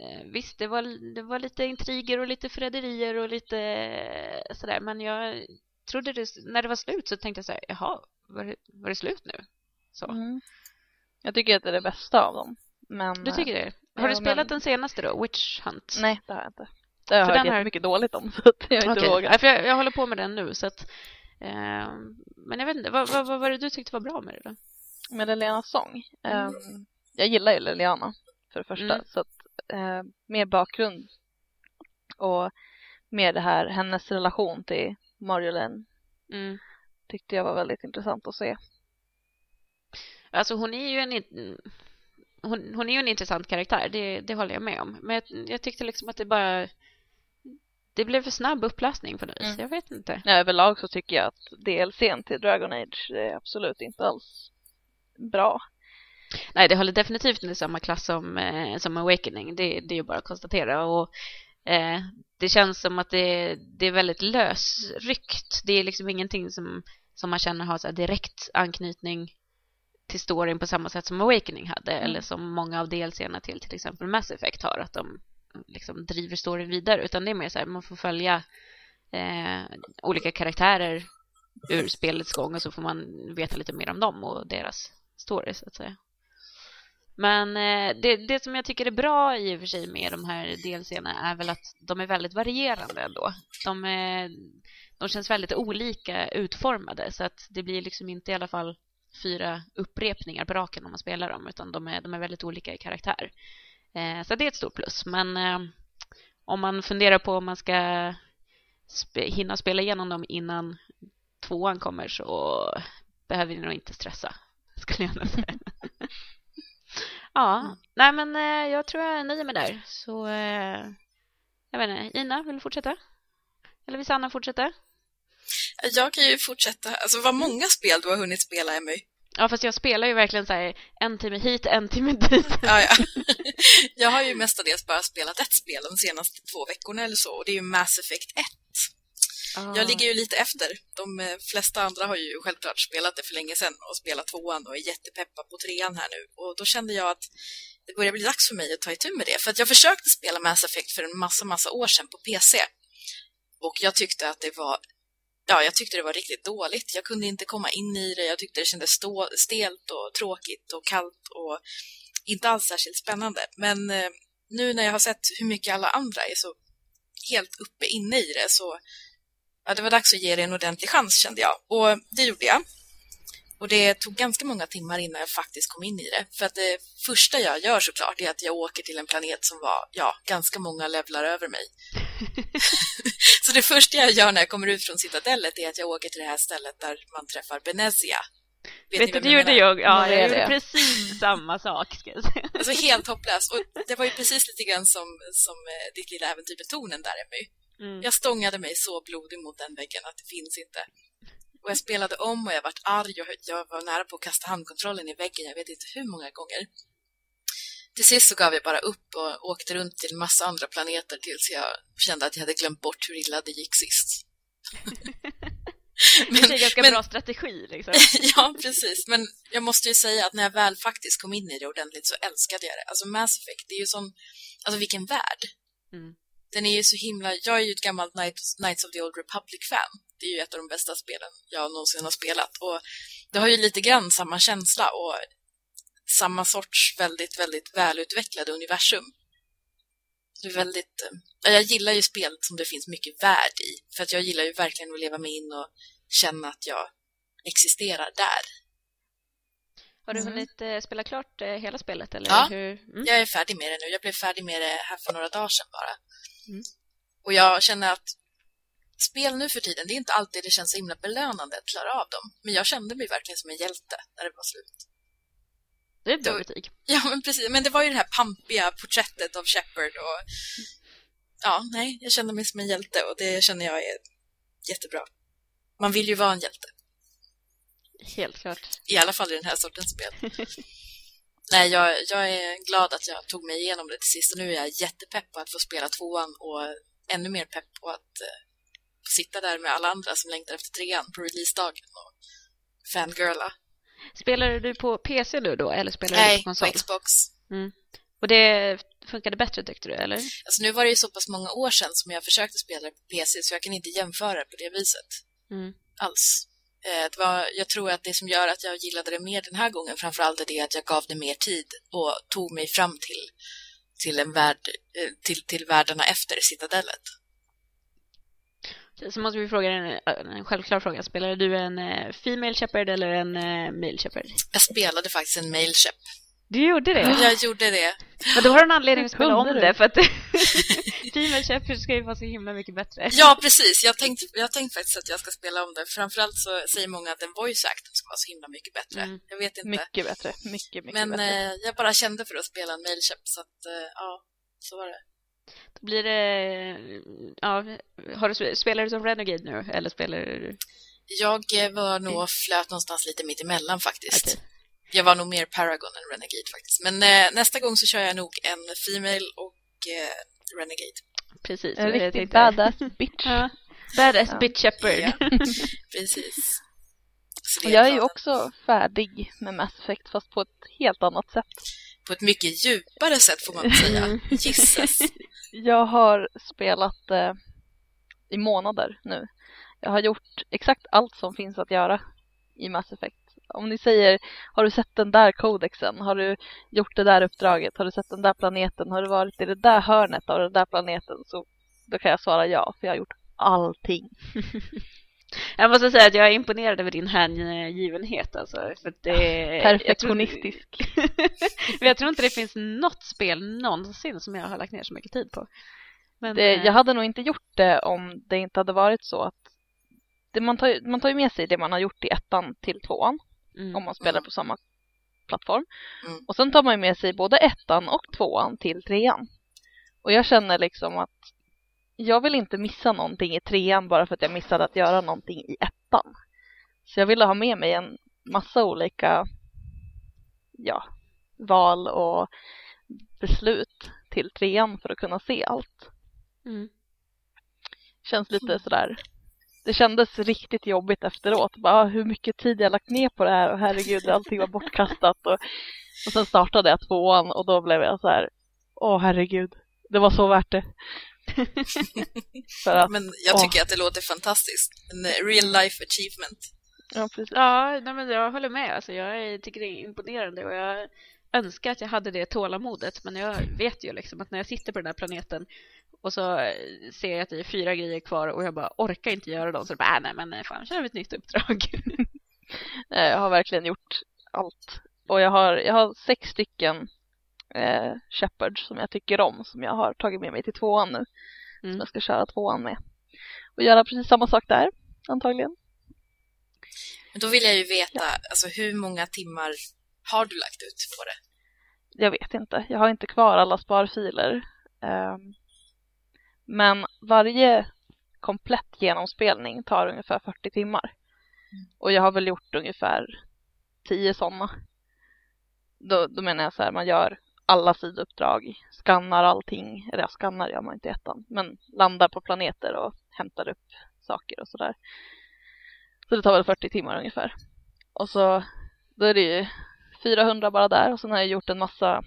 eh, visst, det var, det var lite intriger och lite förräderier och lite eh, sådär men jag trodde det, när det var slut så tänkte jag så här, jaha, var det, var det slut nu? Så. Mm. Jag tycker att det är det bästa av dem. Men, du tycker det? Har du spelat men... den senaste då, Witch Hunt? Nej, det har jag inte. Det har jag hört har... dåligt om så jag inte okay. vågar. Ja, för jag, jag håller på med den nu så att eh, men jag vet inte, vad, vad, vad var det du tyckte var bra med det då? Med Lilianas sång? Mm. Um, jag gillar ju Liliana för det första mm. så att eh, mer bakgrund och mer det här, hennes relation till Marjolaine mm. tyckte jag var väldigt intressant att se. Alltså hon är ju en hon, hon är ju en intressant karaktär, det, det håller jag med om. Men jag, jag tyckte liksom att det bara det blev för snabb upplösning på något vis. Mm. Jag vet inte. Ja, överlag så tycker jag att DLCn till Dragon Age är absolut inte alls bra. Nej, det håller definitivt inte samma klass som, eh, som Awakening. Det, det är ju bara att konstatera. Och eh, det känns som att det, det är väldigt lösryckt. Det är liksom ingenting som, som man känner har så direkt anknytning till storyn på samma sätt som Awakening hade mm. eller som många av DLCerna till till exempel Mass Effect har att de liksom driver storyn vidare utan det är mer så här man får följa eh, olika karaktärer ur spelets gång och så får man veta lite mer om dem och deras story så att säga. Men eh, det, det som jag tycker är bra i och för sig med de här DLCerna är väl att de är väldigt varierande ändå. De, är, de känns väldigt olika utformade så att det blir liksom inte i alla fall fyra upprepningar på raken om man spelar dem utan de är, de är väldigt olika i karaktär. Eh, så det är ett stort plus. Men eh, om man funderar på om man ska spe, hinna spela igenom dem innan tvåan kommer så behöver ni nog inte stressa, skulle jag säga. ja, mm. nej men eh, jag tror jag nöjer mig där. Så eh, jag vet inte, Ina, vill du fortsätta? Eller vill Sanna fortsätta? Jag kan ju fortsätta. Alltså vad många spel du har hunnit spela, Emmy. Ja, fast jag spelar ju verkligen så här en timme hit, en timme dit. Ja, ja. Jag har ju mestadels bara spelat ett spel de senaste två veckorna eller så, och det är ju Mass Effect 1. Ah. Jag ligger ju lite efter. De eh, flesta andra har ju självklart spelat det för länge sedan och spelat tvåan och är jättepeppa på trean här nu. Och då kände jag att det börjar bli dags för mig att ta itu med det. För att jag försökte spela Mass Effect för en massa, massa år sedan på PC. Och jag tyckte att det var ja, jag tyckte det var riktigt dåligt. Jag kunde inte komma in i det. Jag tyckte det kändes stå, stelt och tråkigt och kallt och inte alls särskilt spännande. Men eh, nu när jag har sett hur mycket alla andra är så helt uppe inne i det så ja, det var dags att ge det en ordentlig chans kände jag. Och det gjorde jag. Och det tog ganska många timmar innan jag faktiskt kom in i det. För att det första jag gör såklart är att jag åker till en planet som var, ja, ganska många levlar över mig så det första jag gör när jag kommer ut från citadellet är att jag åker till det här stället där man träffar Benezia. Vet, Vet du, det gjorde jag. Ja, jag gjorde precis samma sak. Ska jag säga. Alltså helt hopplöst. Och det var ju precis lite grann som, som eh, ditt lilla äventyr med tonen där, Emmy. Mm. Jag stångade mig så blodig mot den väggen att det finns inte. Och jag spelade om och jag vart arg och jag var nära på att kasta handkontrollen i väggen, jag vet inte hur många gånger. Till sist så gav jag bara upp och åkte runt till massa andra planeter tills jag kände att jag hade glömt bort hur illa det gick sist. men, det är ganska men, bra strategi. Liksom. ja, precis. Men jag måste ju säga att när jag väl faktiskt kom in i det ordentligt så älskade jag det. Alltså Mass Effect, det är ju som... Alltså vilken värld! Mm. Den är ju så himla... Jag är ju ett gammalt Knights of the Old Republic-fan det är ju ett av de bästa spelen jag någonsin har spelat. Och det har ju lite grann samma känsla och samma sorts väldigt, väldigt välutvecklade universum. Det är väldigt... Eh, jag gillar ju spel som det finns mycket värde i. För att jag gillar ju verkligen att leva mig in och känna att jag existerar där. Har du mm. hunnit eh, spela klart eh, hela spelet? Eller ja, hur? Mm. jag är färdig med det nu. Jag blev färdig med det här för några dagar sedan bara. Mm. Och jag känner att spel nu för tiden, det är inte alltid det känns så himla belönande att klara av dem. Men jag kände mig verkligen som en hjälte när det var slut. Det är ett bra betyg. Ja, men precis. Men det var ju det här pampiga porträttet av Shepard och... Ja, nej, jag kände mig som en hjälte och det känner jag är jättebra. Man vill ju vara en hjälte. Helt klart. I alla fall i den här sortens spel. nej, jag, jag är glad att jag tog mig igenom det till sist och nu är jag jättepepp på att få spela tvåan och ännu mer pepp på att uh, sitta där med alla andra som längtar efter trean på releasedagen och fangirla. Spelar du på PC nu då eller spelar Nej, du på konsol? på Xbox. Mm. Och det funkade bättre tyckte du, eller? Alltså nu var det ju så pass många år sedan som jag försökte spela på PC så jag kan inte jämföra på det viset. Mm. Alls. Eh, det var, jag tror att det som gör att jag gillade det mer den här gången framförallt är det att jag gav det mer tid och tog mig fram till, till, en värld, eh, till, till världarna efter citadellet. Så måste vi fråga en, en självklar fråga. Spelade du en uh, Female Shepherd eller en uh, Male Shepherd? Jag spelade faktiskt en Male Shepherd. Du gjorde det? Jag gjorde det. Men då har du en anledning att spela om det för att Female Shepherd ska ju vara så himla mycket bättre. Ja, precis. Jag tänkte, jag tänkte faktiskt att jag ska spela om det. Framförallt så säger många att en voice actor ska vara så himla mycket bättre. Mm. Jag vet inte. Mycket bättre. Mycket, mycket Men, bättre. Men eh, jag bara kände för att spela en Male Shepherd så att, eh, ja, så var det. Då blir det... Ja, har du, spelar du som Renegade nu? Eller spelar du... Jag var nog flöt någonstans lite mitt emellan faktiskt. Okay. Jag var nog mer Paragon än Renegade faktiskt. Men eh, nästa gång så kör jag nog en Female och eh, Renegade. Precis. En riktig badass bitch. ja. Badass ja. bitch shepherd. Ja. Precis. Och jag är ju också färdig med Mass Effect fast på ett helt annat sätt. På ett mycket djupare sätt får man säga. Gisses. Jag har spelat eh, i månader nu. Jag har gjort exakt allt som finns att göra i Mass Effect. Om ni säger, har du sett den där kodexen? Har du gjort det där uppdraget? Har du sett den där planeten? Har du varit i det där hörnet av den där planeten? Så då kan jag svara ja, för jag har gjort allting. Jag måste säga att jag är imponerad över din hängivenhet alltså. För det, Perfektionistisk. Jag tror, jag tror inte det finns något spel någonsin som jag har lagt ner så mycket tid på. Men, det, eh, jag hade nog inte gjort det om det inte hade varit så att det, man, tar, man tar ju med sig det man har gjort i ettan till tvåan. Mm. Om man spelar på samma plattform. Mm. Och sen tar man med sig både ettan och tvåan till trean. Och jag känner liksom att jag vill inte missa någonting i trean bara för att jag missade att göra någonting i ettan. Så jag ville ha med mig en massa olika ja, val och beslut till trean för att kunna se allt. Mm. Känns lite sådär det kändes riktigt jobbigt efteråt. Bara, ah, hur mycket tid jag lagt ner på det här och herregud, allting var bortkastat. Och, och sen startade jag tvåan och då blev jag så här, åh herregud, det var så värt det. att, men jag tycker åh. att det låter fantastiskt. En eh, real life achievement. Ja, precis. Ja, nej, men jag håller med. Alltså, jag tycker det är imponerande och jag önskar att jag hade det tålamodet. Men jag vet ju liksom att när jag sitter på den här planeten och så eh, ser jag att det är fyra grejer kvar och jag bara orkar inte göra dem. Så bara, äh, nej men eh, fan, kör vi ett nytt uppdrag. jag har verkligen gjort allt. Och jag har, jag har sex stycken eh, Shepard som jag tycker om som jag har tagit med mig till tvåan nu. Mm. Som jag ska köra tvåan med. Och göra precis samma sak där, antagligen. Men då vill jag ju veta, ja. alltså hur många timmar har du lagt ut på det? Jag vet inte. Jag har inte kvar alla sparfiler. Um, men varje komplett genomspelning tar ungefär 40 timmar. Mm. Och jag har väl gjort ungefär 10 sådana. Då, då menar jag så här, man gör alla sidouppdrag, skannar allting, eller ja, skannar gör man inte i ettan, men landar på planeter och hämtar upp saker och sådär. Så det tar väl 40 timmar ungefär. Och så, då är det ju 400 bara där och sen har jag gjort en massa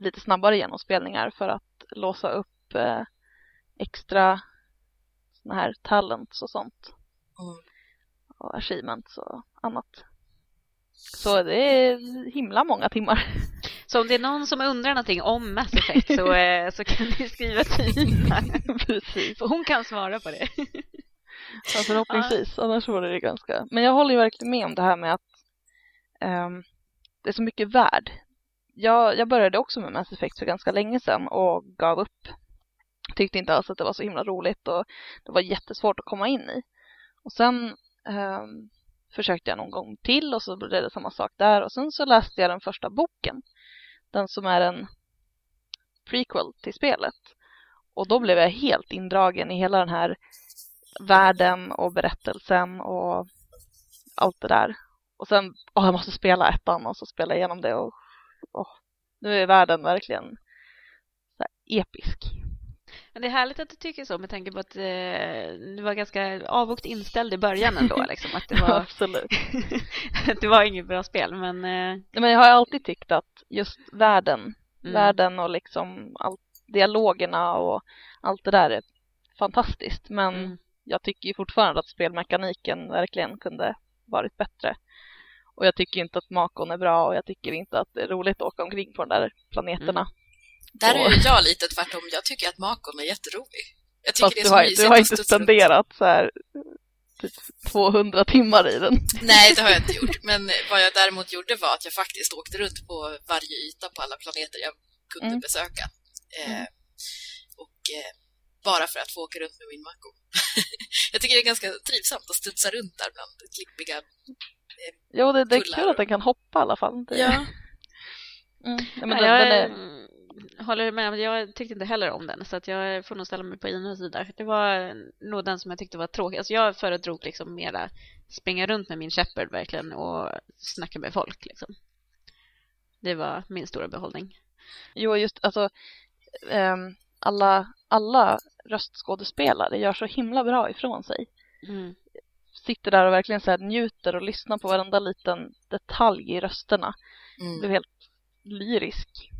lite snabbare genomspelningar för att låsa upp eh, extra såna här talents och sånt. Mm. Och achievements och annat. Så det är himla många timmar. Så om det är någon som undrar någonting om Mass Effect så, eh, så kan ni skriva till Ina. För hon kan svara på det. Ja, förhoppningsvis. Ja. Annars vore det ganska... Men jag håller ju verkligen med om det här med att um, det är så mycket värld. Jag, jag började också med Mass Effect för ganska länge sedan och gav upp. Tyckte inte alls att det var så himla roligt och det var jättesvårt att komma in i. Och sen um, försökte jag någon gång till och så blev det samma sak där och sen så läste jag den första boken. Den som är en prequel till spelet. Och då blev jag helt indragen i hela den här världen och berättelsen och allt det där. Och sen, åh, jag måste spela ettan och så spela igenom det och åh, nu är världen verkligen så episk. Det är härligt att du tycker så med tanke på att eh, du var ganska avvokt inställd i början ändå. Liksom, att det var, Absolut. det var inget bra spel. Men, eh... men jag har alltid tyckt att just världen, mm. världen och liksom allt, dialogerna och allt det där är fantastiskt. Men mm. jag tycker fortfarande att spelmekaniken verkligen kunde varit bättre. Och jag tycker inte att makon är bra och jag tycker inte att det är roligt att åka omkring på de där planeterna. Mm. Där är ju jag lite tvärtom. Jag tycker att makon är jätterolig. Jag tycker Fast det är så du har, du har inte spenderat så här typ 200 timmar i den. Nej, det har jag inte gjort. Men vad jag däremot gjorde var att jag faktiskt åkte runt på varje yta på alla planeter jag kunde mm. besöka. Eh, mm. och eh, bara för att få åka runt med min Mako. jag tycker det är ganska trivsamt att studsa runt där bland klippiga eh, Jo, det, det är kul att den kan hoppa i alla fall. Det... Ja. Mm. ja men den, den är håller med. Jag tyckte inte heller om den så att jag får nog ställa mig på Inas sida. Det var nog den som jag tyckte var tråkig. Alltså jag föredrog liksom mera springa runt med min Shepard verkligen och snacka med folk liksom. Det var min stora behållning. Jo, just alltså um, alla, alla röstskådespelare gör så himla bra ifrån sig. Mm. Sitter där och verkligen så här njuter och lyssnar på varenda liten detalj i rösterna. Mm. Du är helt lyrisk.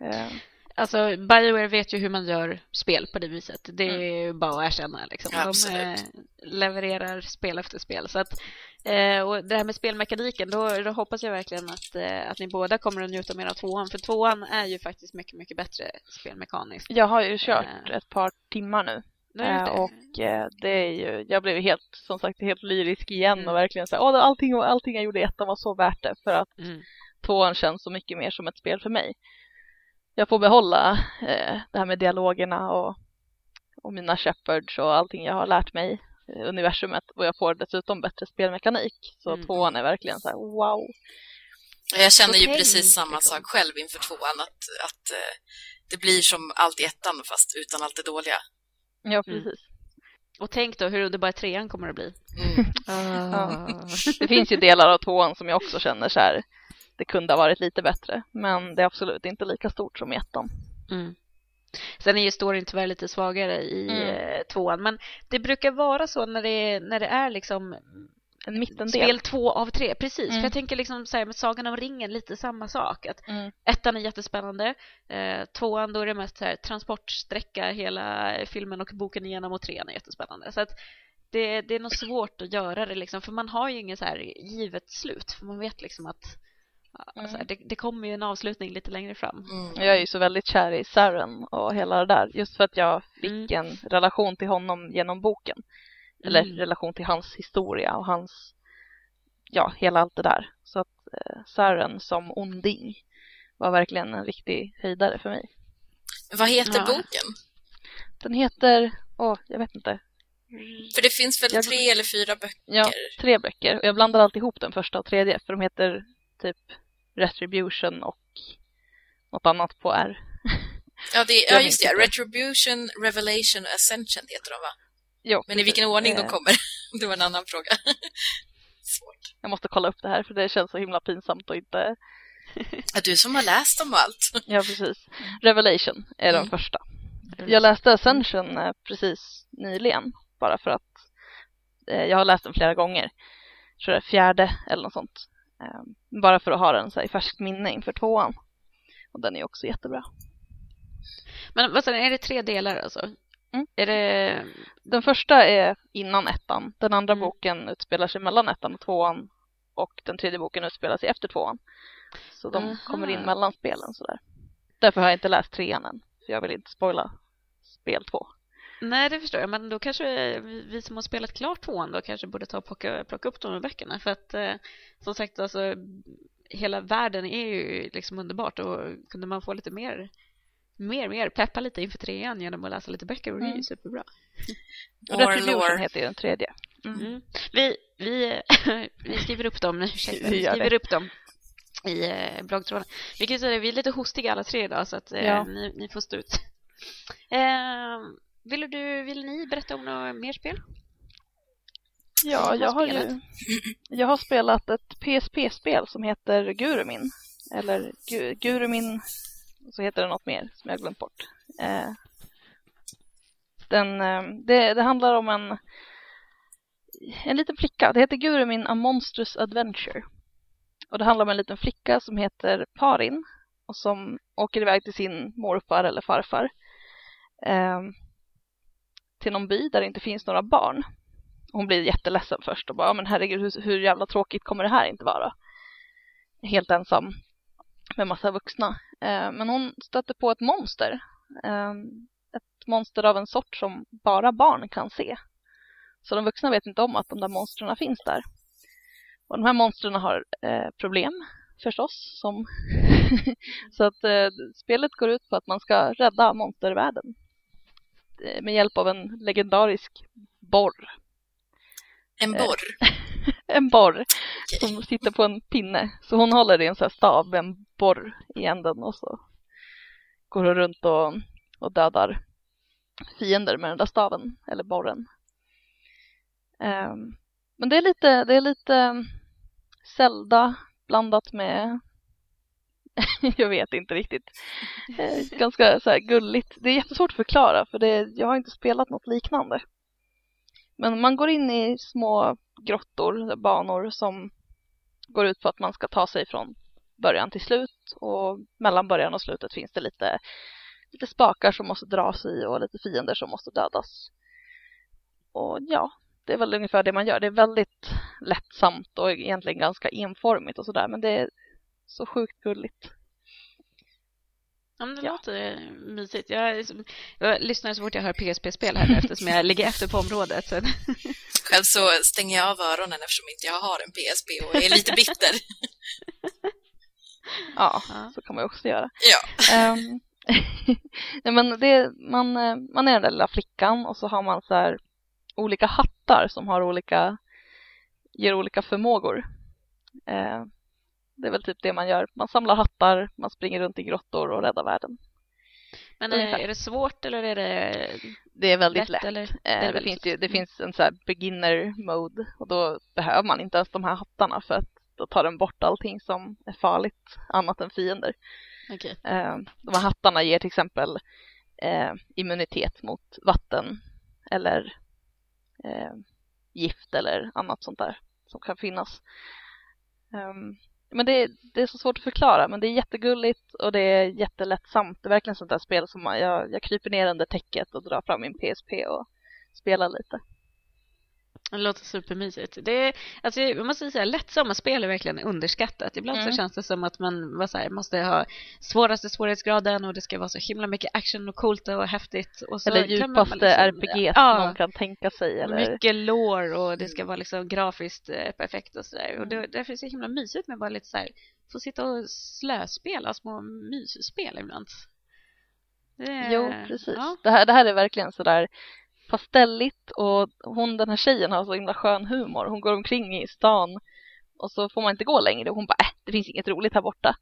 Eh, alltså, Bioware vet ju hur man gör spel på det viset. Det är mm. bara att erkänna. Liksom. De eh, levererar spel efter spel. Så att, eh, och det här med spelmekaniken, då, då hoppas jag verkligen att, eh, att ni båda kommer att njuta mer av tvåan. För tvåan är ju faktiskt mycket, mycket bättre spelmekaniskt. Jag har ju kört eh. ett par timmar nu. Eh, och det är ju, jag blev helt, som sagt, helt lyrisk igen mm. och verkligen så här, Åh, allting, allting jag gjorde i ettan var så värt det för att mm. tvåan känns så mycket mer som ett spel för mig jag får behålla eh, det här med dialogerna och, och mina shepherds och allting jag har lärt mig i universumet och jag får dessutom bättre spelmekanik. Så mm. tvåan är verkligen så här, wow. Jag känner ju precis samma sak själv inför tvåan, att, att eh, det blir som allt i ettan fast utan allt det dåliga. Ja, precis. Mm. Och tänk då hur underbar trean kommer att bli. Mm. Uh. Det finns ju delar av tvåan som jag också känner så här, det kunde ha varit lite bättre. Men det är absolut inte lika stort som i ettan. Mm. Sen är ju storyn tyvärr lite svagare i mm. Eh, tvåan. Men det brukar vara så när det, när det är liksom en mittendel. Spel två av tre, precis. Mm. För jag tänker liksom så här, med Sagan om ringen lite samma sak. Att mm. Ettan är jättespännande. Eh, tvåan då är det mest så här, transportsträcka hela filmen och boken igenom och trean är jättespännande. Så att det, det är nog svårt att göra det liksom, för man har ju inget så här givet slut. För man vet liksom att Alltså, det, det, kommer ju en avslutning lite längre fram. Mm. Jag är ju så väldigt kär i Saren och hela det där. Just för att jag fick mm. en relation till honom genom boken. Eller mm. relation till hans historia och hans, ja, hela allt det där. Så att eh, Saren som onding var verkligen en riktig höjdare för mig. Vad heter ja. boken? Den heter, åh, jag vet inte. För det finns väl jag... tre eller fyra böcker? Ja, tre böcker. Och jag blandar alltid ihop den första och tredje för de heter typ Retribution och något annat på R. Ja, det, ja just det. Retribution, Revelation och Ascension heter de va? Jo. Men i vilken ordning de eh. kommer, det var en annan fråga. Svårt. Jag måste kolla upp det här för det känns så himla pinsamt och inte... Ja, du som har läst om allt. Ja, precis. Revelation är mm. den första. Jag läste Ascension eh, precis nyligen, bara för att eh, jag har läst den flera gånger. Jag tror det är fjärde eller något sånt. Ehm, bara för att ha den så i färskt minne inför tvåan. Och den är också jättebra. Men vad är det tre delar alltså? Mm. Är det... Den första är innan ettan. Den andra mm. boken utspelar sig mellan ettan och tvåan. Och den tredje boken utspelar sig efter tvåan. Så de Aha. kommer in mellan spelen sådär. Därför har jag inte läst trean än. För jag vill inte spoila spel två. Nej, det förstår jag. Men då kanske vi som har spelat klart tvåan då kanske borde ta och plocka, plocka upp de här böckerna. För att eh, som sagt, alltså hela världen är ju liksom underbart och kunde man få lite mer mer, mer peppa lite inför trean genom att läsa lite böcker och det är ju mm. superbra. Och Retribution heter ju den tredje. Mm. Mm. Vi, vi, vi skriver upp dem, ursäkta, vi skriver upp dem i eh, bloggtråden. Vi kan säga att vi är lite hostiga alla tre idag så att eh, ja. ni, ni, får stå ut. Eh, vill, du, vill ni berätta om några mer spel? Ja, jag har, ju, jag har spelat ett PSP-spel som heter Gurumin. Eller Gu, Gurumin, så heter det något mer som jag glömt bort. Eh, den, eh, det, det handlar om en, en liten flicka. Det heter Gurumin A Monstrous Adventure. Och det handlar om en liten flicka som heter Parin och som åker iväg till sin morfar eller farfar eh, till någon by där det inte finns några barn. Hon blir jätteledsen först och bara, men herregud hur, hur jävla tråkigt kommer det här inte vara? Helt ensam med massa vuxna. Eh, men hon stöter på ett monster. Eh, ett monster av en sort som bara barn kan se. Så de vuxna vet inte om att de där monstren finns där. Och de här monstren har eh, problem förstås. Som så att eh, spelet går ut på att man ska rädda monstervärlden med hjälp av en legendarisk borr. En eh, borr? en borr som sitter på en pinne. Så hon håller i en sån här stav med en borr i änden och så går hon runt och, och dödar fiender med den där staven eller borren. Um, men det är lite, det är lite Zelda blandat med jag vet inte riktigt. Eh, ganska så här gulligt. Det är jättesvårt att förklara för det, jag har inte spelat något liknande. Men man går in i små grottor, banor som går ut på att man ska ta sig från början till slut och mellan början och slutet finns det lite, lite spakar som måste dras i och lite fiender som måste dödas. Och ja, det är väl ungefär det man gör. Det är väldigt lättsamt och egentligen ganska enformigt och sådär men det är så sjukt gulligt. Ja, men det ja. låter mysigt. Jag, jag lyssnar så fort jag hör PSP-spel här eftersom jag ligger efter på området. Så. Själv så stänger jag av öronen eftersom inte jag har en PSP och är lite bitter. ja, ja, så kan man ju också göra. Ja. Um, nej, men det, man, man är den där lilla flickan och så har man så här olika hattar som har olika, ger olika förmågor. Eh, det är väl typ det man gör. Man samlar hattar, man springer runt i grottor och räddar världen. Men är, är det svårt eller är det Det är väldigt lätt. lätt. Eller? Det, är det, finns ju, det finns en så här beginner mode och då behöver man inte ens de här hattarna för att då tar den bort allting som är farligt annat än fiender. Okay. Eh, de här hattarna ger till exempel eh, immunitet mot vatten eller eh, gift eller annat sånt där som kan finnas. Um, men det, det, är så svårt att förklara men det är jättegulligt och det är jättelättsamt. Det är verkligen sånt där spel som jag, jag kryper ner under täcket och drar fram min PSP och spelar lite. Det låter supermysigt. Det är, alltså, jag måste säga, lättsamma spel är verkligen underskattat. Ibland mm. så känns det som att man vad här, måste ha svåraste svårighetsgraden och det ska vara så himla mycket action och coolt och häftigt. Och så eller djupaste liksom, RPG ja, man kan tänka sig. Eller... Mycket lore och det ska vara liksom grafiskt eh, perfekt och sådär. Mm. Och det, därför är det så himla mysigt med bara lite så här, få sitta och slöspela små mysspel ibland. Det, jo, precis. Ja. Det, här, det här är verkligen sådär pastelligt och hon, den här tjejen har så himla skön humor. Hon går omkring i stan och så får man inte gå längre hon bara, äh, det finns inget roligt här borta.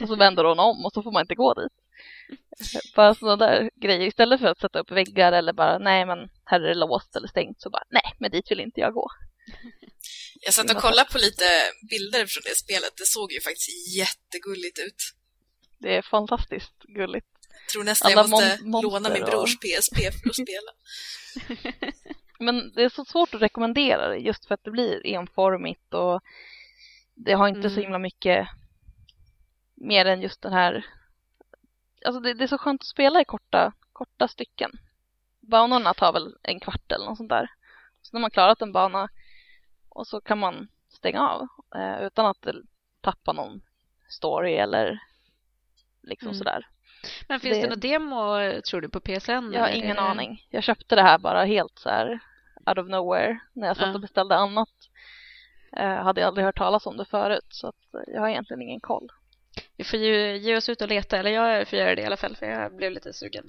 Och så vänder hon om och så får man inte gå dit. Bara sådana där grejer. Istället för att sätta upp väggar eller bara, nej men här är det låst eller stängt så bara, nej men dit vill inte jag gå. Jag satt och kollade på lite bilder från det spelet. Det såg ju faktiskt jättegulligt ut. Det är fantastiskt gulligt. Tror nästan Alla jag måste låna min brors och... PSP för att spela. Men det är så svårt att rekommendera det just för att det blir enformigt och det har inte mm. så himla mycket mer än just den här Alltså det, det, är så skönt att spela i korta, korta stycken. Banorna tar väl en kvart eller något sånt där. Så när man klarat en bana och så kan man stänga av eh, utan att tappa någon story eller liksom mm. sådär. Men finns det, det något demo tror du på PSN? Jag har ingen det... aning. Jag köpte det här bara helt så här out of nowhere när jag satt och beställde annat. Eh, hade jag aldrig hört talas om det förut så att jag har egentligen ingen koll. Vi får ju ge oss ut och leta, eller jag får göra det i alla fall för jag blev lite sugen.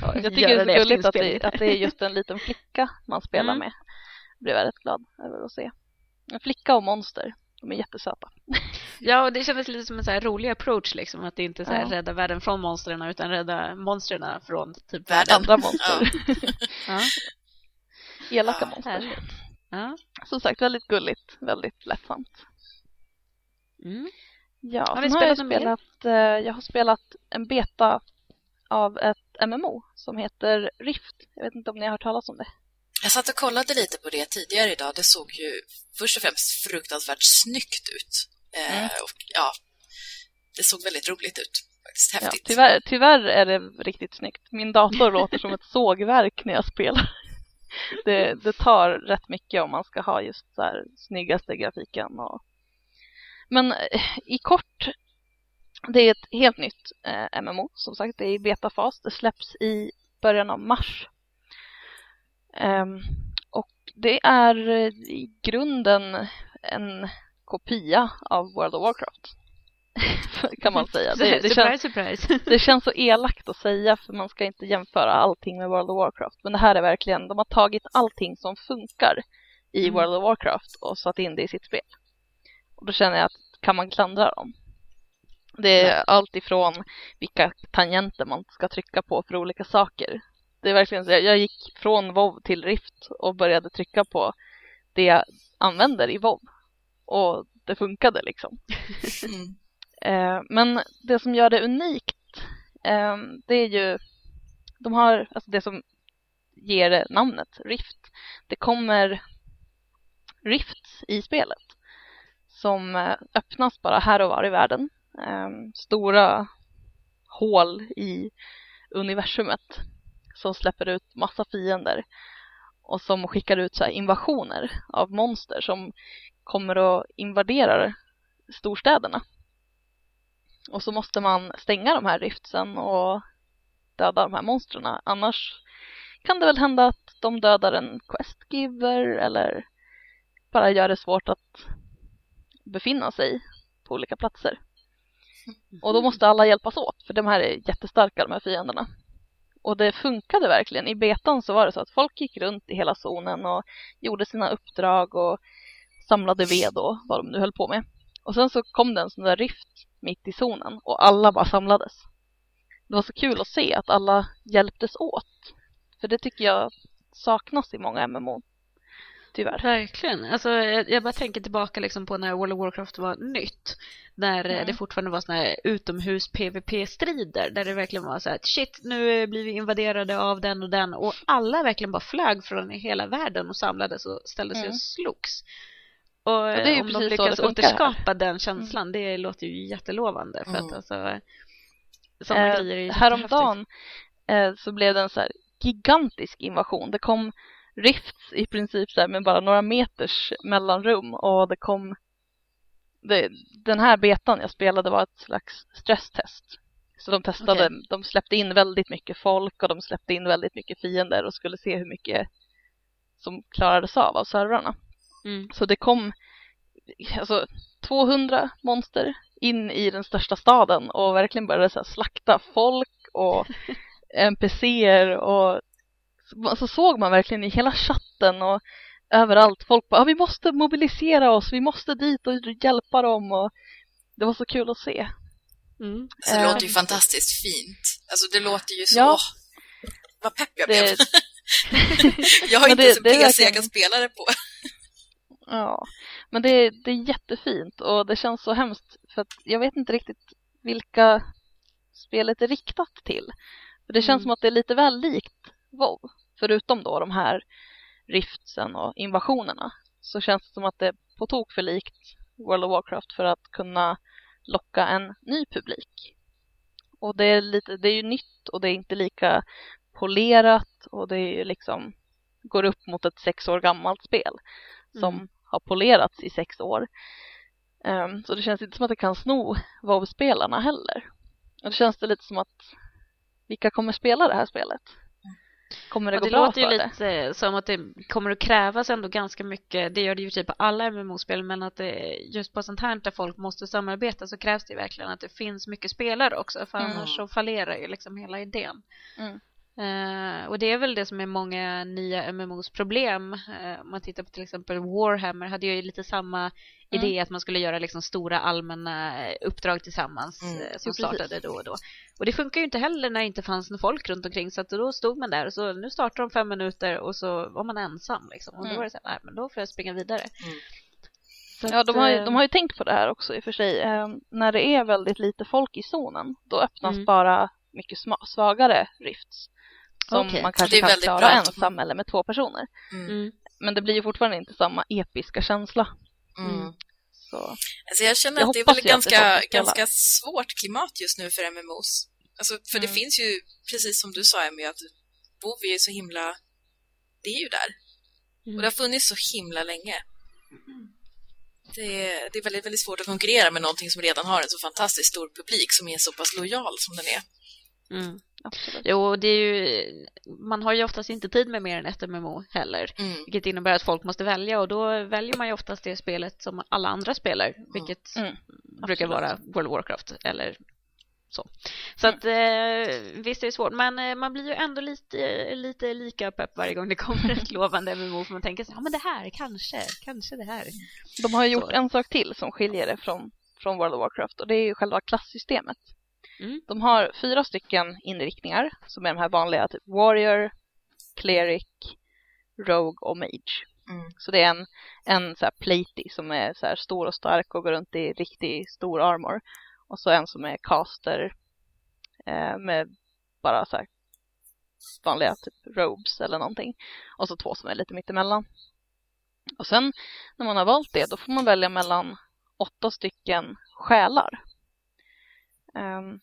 Ta, jag tycker det är så gulligt att det, att det är just en liten flicka man spelar mm. med. Jag blev väldigt glad över att se. En flicka och monster, de är jättesöta. Ja, och det kändes lite som en så rolig approach liksom, att det inte är så här ja. rädda världen från monstren utan rädda monstren från typ världen. andra monster. Ja. Elaka ja, monster. Ja. Som sagt, väldigt gulligt, väldigt lättsamt. Mm. Ja, har vi spelat har jag, spelat, eh, jag har spelat en beta av ett MMO som heter Rift. Jag vet inte om ni har hört talas om det. Jag satt och kollade lite på det tidigare idag. Det såg ju först och främst fruktansvärt snyggt ut. Eh, mm. och, ja, det såg väldigt roligt ut. Faktiskt häftigt. Ja, tyvärr, tyvärr är det riktigt snyggt. Min dator låter som ett sågverk när jag spelar. Det, det, tar rätt mycket om man ska ha just så här snyggaste grafiken och men eh, i kort, det är ett helt nytt eh, MMO. Som sagt, det är i betafas. Det släpps i början av mars. Um, och det är eh, i grunden en kopia av World of Warcraft. kan man säga. Det, det, surprise, känns, surprise. det känns så elakt att säga för man ska inte jämföra allting med World of Warcraft. Men det här är verkligen, de har tagit allting som funkar i mm. World of Warcraft och satt in det i sitt spel. Och då känner jag att kan man klandra dem? Det är Nej. allt ifrån vilka tangenter man ska trycka på för olika saker. Det är verkligen så. Jag gick från WoW till Rift och började trycka på det jag använder i WoW. Och det funkade liksom. Mm. eh, men det som gör det unikt, eh, det är ju, de har, alltså det som ger det namnet Rift. Det kommer Rifts i spelet som eh, öppnas bara här och var i världen. Stora hål i universumet som släpper ut massa fiender och som skickar ut så invasioner av monster som kommer och invaderar storstäderna. Och så måste man stänga de här riftsen och döda de här monstren. Annars kan det väl hända att de dödar en questgiver eller bara gör det svårt att befinna sig på olika platser. Och då måste alla hjälpas åt för de här är jättestarka de här fienderna. Och det funkade verkligen. I betan så var det så att folk gick runt i hela zonen och gjorde sina uppdrag och samlade ved och vad de nu höll på med. Och sen så kom det en sån där rift mitt i zonen och alla bara samlades. Det var så kul att se att alla hjälptes åt. För det tycker jag saknas i många MMO tyvärr. Verkligen. Alltså, jag, jag bara tänker tillbaka liksom på när World of Warcraft var nytt. När mm. det fortfarande var såna här utomhus PVP-strider. Där det verkligen var så här shit, nu blir vi invaderade av den och den. Och alla verkligen bara flög från hela världen och samlades och ställde sig mm. och slogs. Och ja, om de lyckas återskapa den känslan, mm. det låter ju jättelovande. För att mm. alltså, sådana eh, grejer är Häromdagen eh, så blev det en så här gigantisk invasion. Det kom rifts i princip så här, med bara några meters mellanrum och det kom det, den här betan jag spelade var ett slags stresstest. Så de testade, okay. de släppte in väldigt mycket folk och de släppte in väldigt mycket fiender och skulle se hur mycket som klarades av av servrarna. Mm. Så det kom alltså 200 monster in i den största staden och verkligen började så slakta folk och NPCer och så såg man verkligen i hela chatten och överallt folk bara, ah, vi måste mobilisera oss, vi måste dit och hjälpa dem och det var så kul att se. Mm. Så det låter ju fantastiskt fint. Alltså det låter ju så, ja. vad pepp jag blev. jag har inte ens en PC verkligen... jag kan spela det på. ja, men det, det är jättefint och det känns så hemskt för att jag vet inte riktigt vilka spelet är riktat till. För det känns mm. som att det är lite väl likt WoW. Förutom då de här riftsen och invasionerna så känns det som att det är på tok för likt World of Warcraft för att kunna locka en ny publik. Och det är, lite, det är ju nytt och det är inte lika polerat och det är ju liksom går upp mot ett sex år gammalt spel som mm. har polerats i sex år. Um, så det känns inte som att det kan sno WoW-spelarna heller. Och det känns det lite som att vilka kommer spela det här spelet? Kommer det gå det bra låter ju lite som att det kommer att krävas ändå ganska mycket. Det gör det ju typ på alla MMO-spel, men att det, just på sånt här där folk måste samarbeta så krävs det verkligen att det finns mycket spelare också, för mm. annars så fallerar ju liksom hela idén. Mm. Uh, och det är väl det som är många nya MMOs problem. Uh, om man tittar på till exempel Warhammer hade ju lite samma mm. idé att man skulle göra liksom stora allmänna uppdrag tillsammans mm. uh, som startade då och då. Och det funkar ju inte heller när det inte fanns någon folk runt omkring så att då stod man där och så nu startar de fem minuter och så var man ensam liksom. Och då mm. var det så här, nej men då får jag springa vidare. Mm. Ja, de har, ju, de har ju tänkt på det här också i och för sig. när det är väldigt lite folk i zonen, då öppnas mm. bara mycket svagare rifts som okay. man kanske kan klara ensam eller med två personer. Mm. mm. Men det blir ju fortfarande inte samma episka känsla. Mm. Så. Alltså jag känner jag att det är väl ganska, ganska svårt klimat just nu för MMOs. Alltså, för mm. det finns ju, precis som du sa Emmy, att WoW är så himla... Det är ju där. Mm. Och det har funnits så himla länge. Det är, det är väldigt, väldigt svårt att konkurrera med någonting som redan har en så fantastiskt stor publik som är så pass lojal som den är. Mm. Absolut. Jo, det är ju, man har ju oftast inte tid med mer än ett MMO heller, mm. vilket innebär att folk måste välja och då väljer man ju oftast det spelet som alla andra spelar, vilket mm. brukar vara World of Warcraft eller så. Så mm. att eh, visst är det svårt, men eh, man blir ju ändå lite, lite lika pepp varje gång det kommer ett lovande MMO för man tänker så ja men det här, kanske, kanske det här. De har ju gjort så. en sak till som skiljer det från, från World of Warcraft och det är ju själva klasssystemet. Mm. De har fyra stycken inriktningar som är de här vanliga, typ Warrior, Cleric, Rogue och Mage. Mm. Så det är en, en så här platy som är så här stor och stark och går runt i riktigt stor armor. Och så en som är caster eh, med bara så här vanliga typ robes eller någonting. Och så två som är lite mittemellan. Och sen när man har valt det då får man välja mellan åtta stycken själar. Um,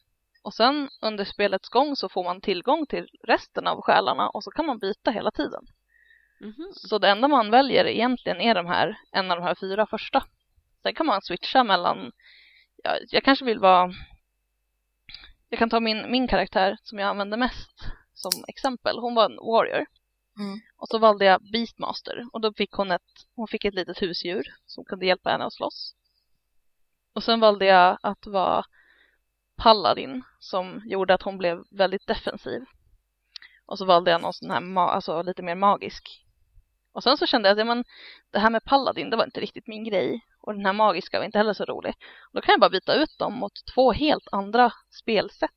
och sen under spelets gång så får man tillgång till resten av själarna och så kan man byta hela tiden. Mm -hmm. Så det enda man väljer egentligen är de här, en av de här fyra första. Sen kan man switcha mellan, ja, jag kanske vill vara, jag kan ta min, min karaktär som jag använder mest som exempel. Hon var en warrior. Mm. Och så valde jag Beastmaster och då fick hon ett, hon fick ett litet husdjur som kunde hjälpa henne att slåss. Och sen valde jag att vara Paladin som gjorde att hon blev väldigt defensiv. Och så valde jag någon sån här, alltså lite mer magisk. Och sen så kände jag att men, det här med Paladin, det var inte riktigt min grej. Och den här magiska var inte heller så rolig. Då kan jag bara byta ut dem mot två helt andra spelsätt.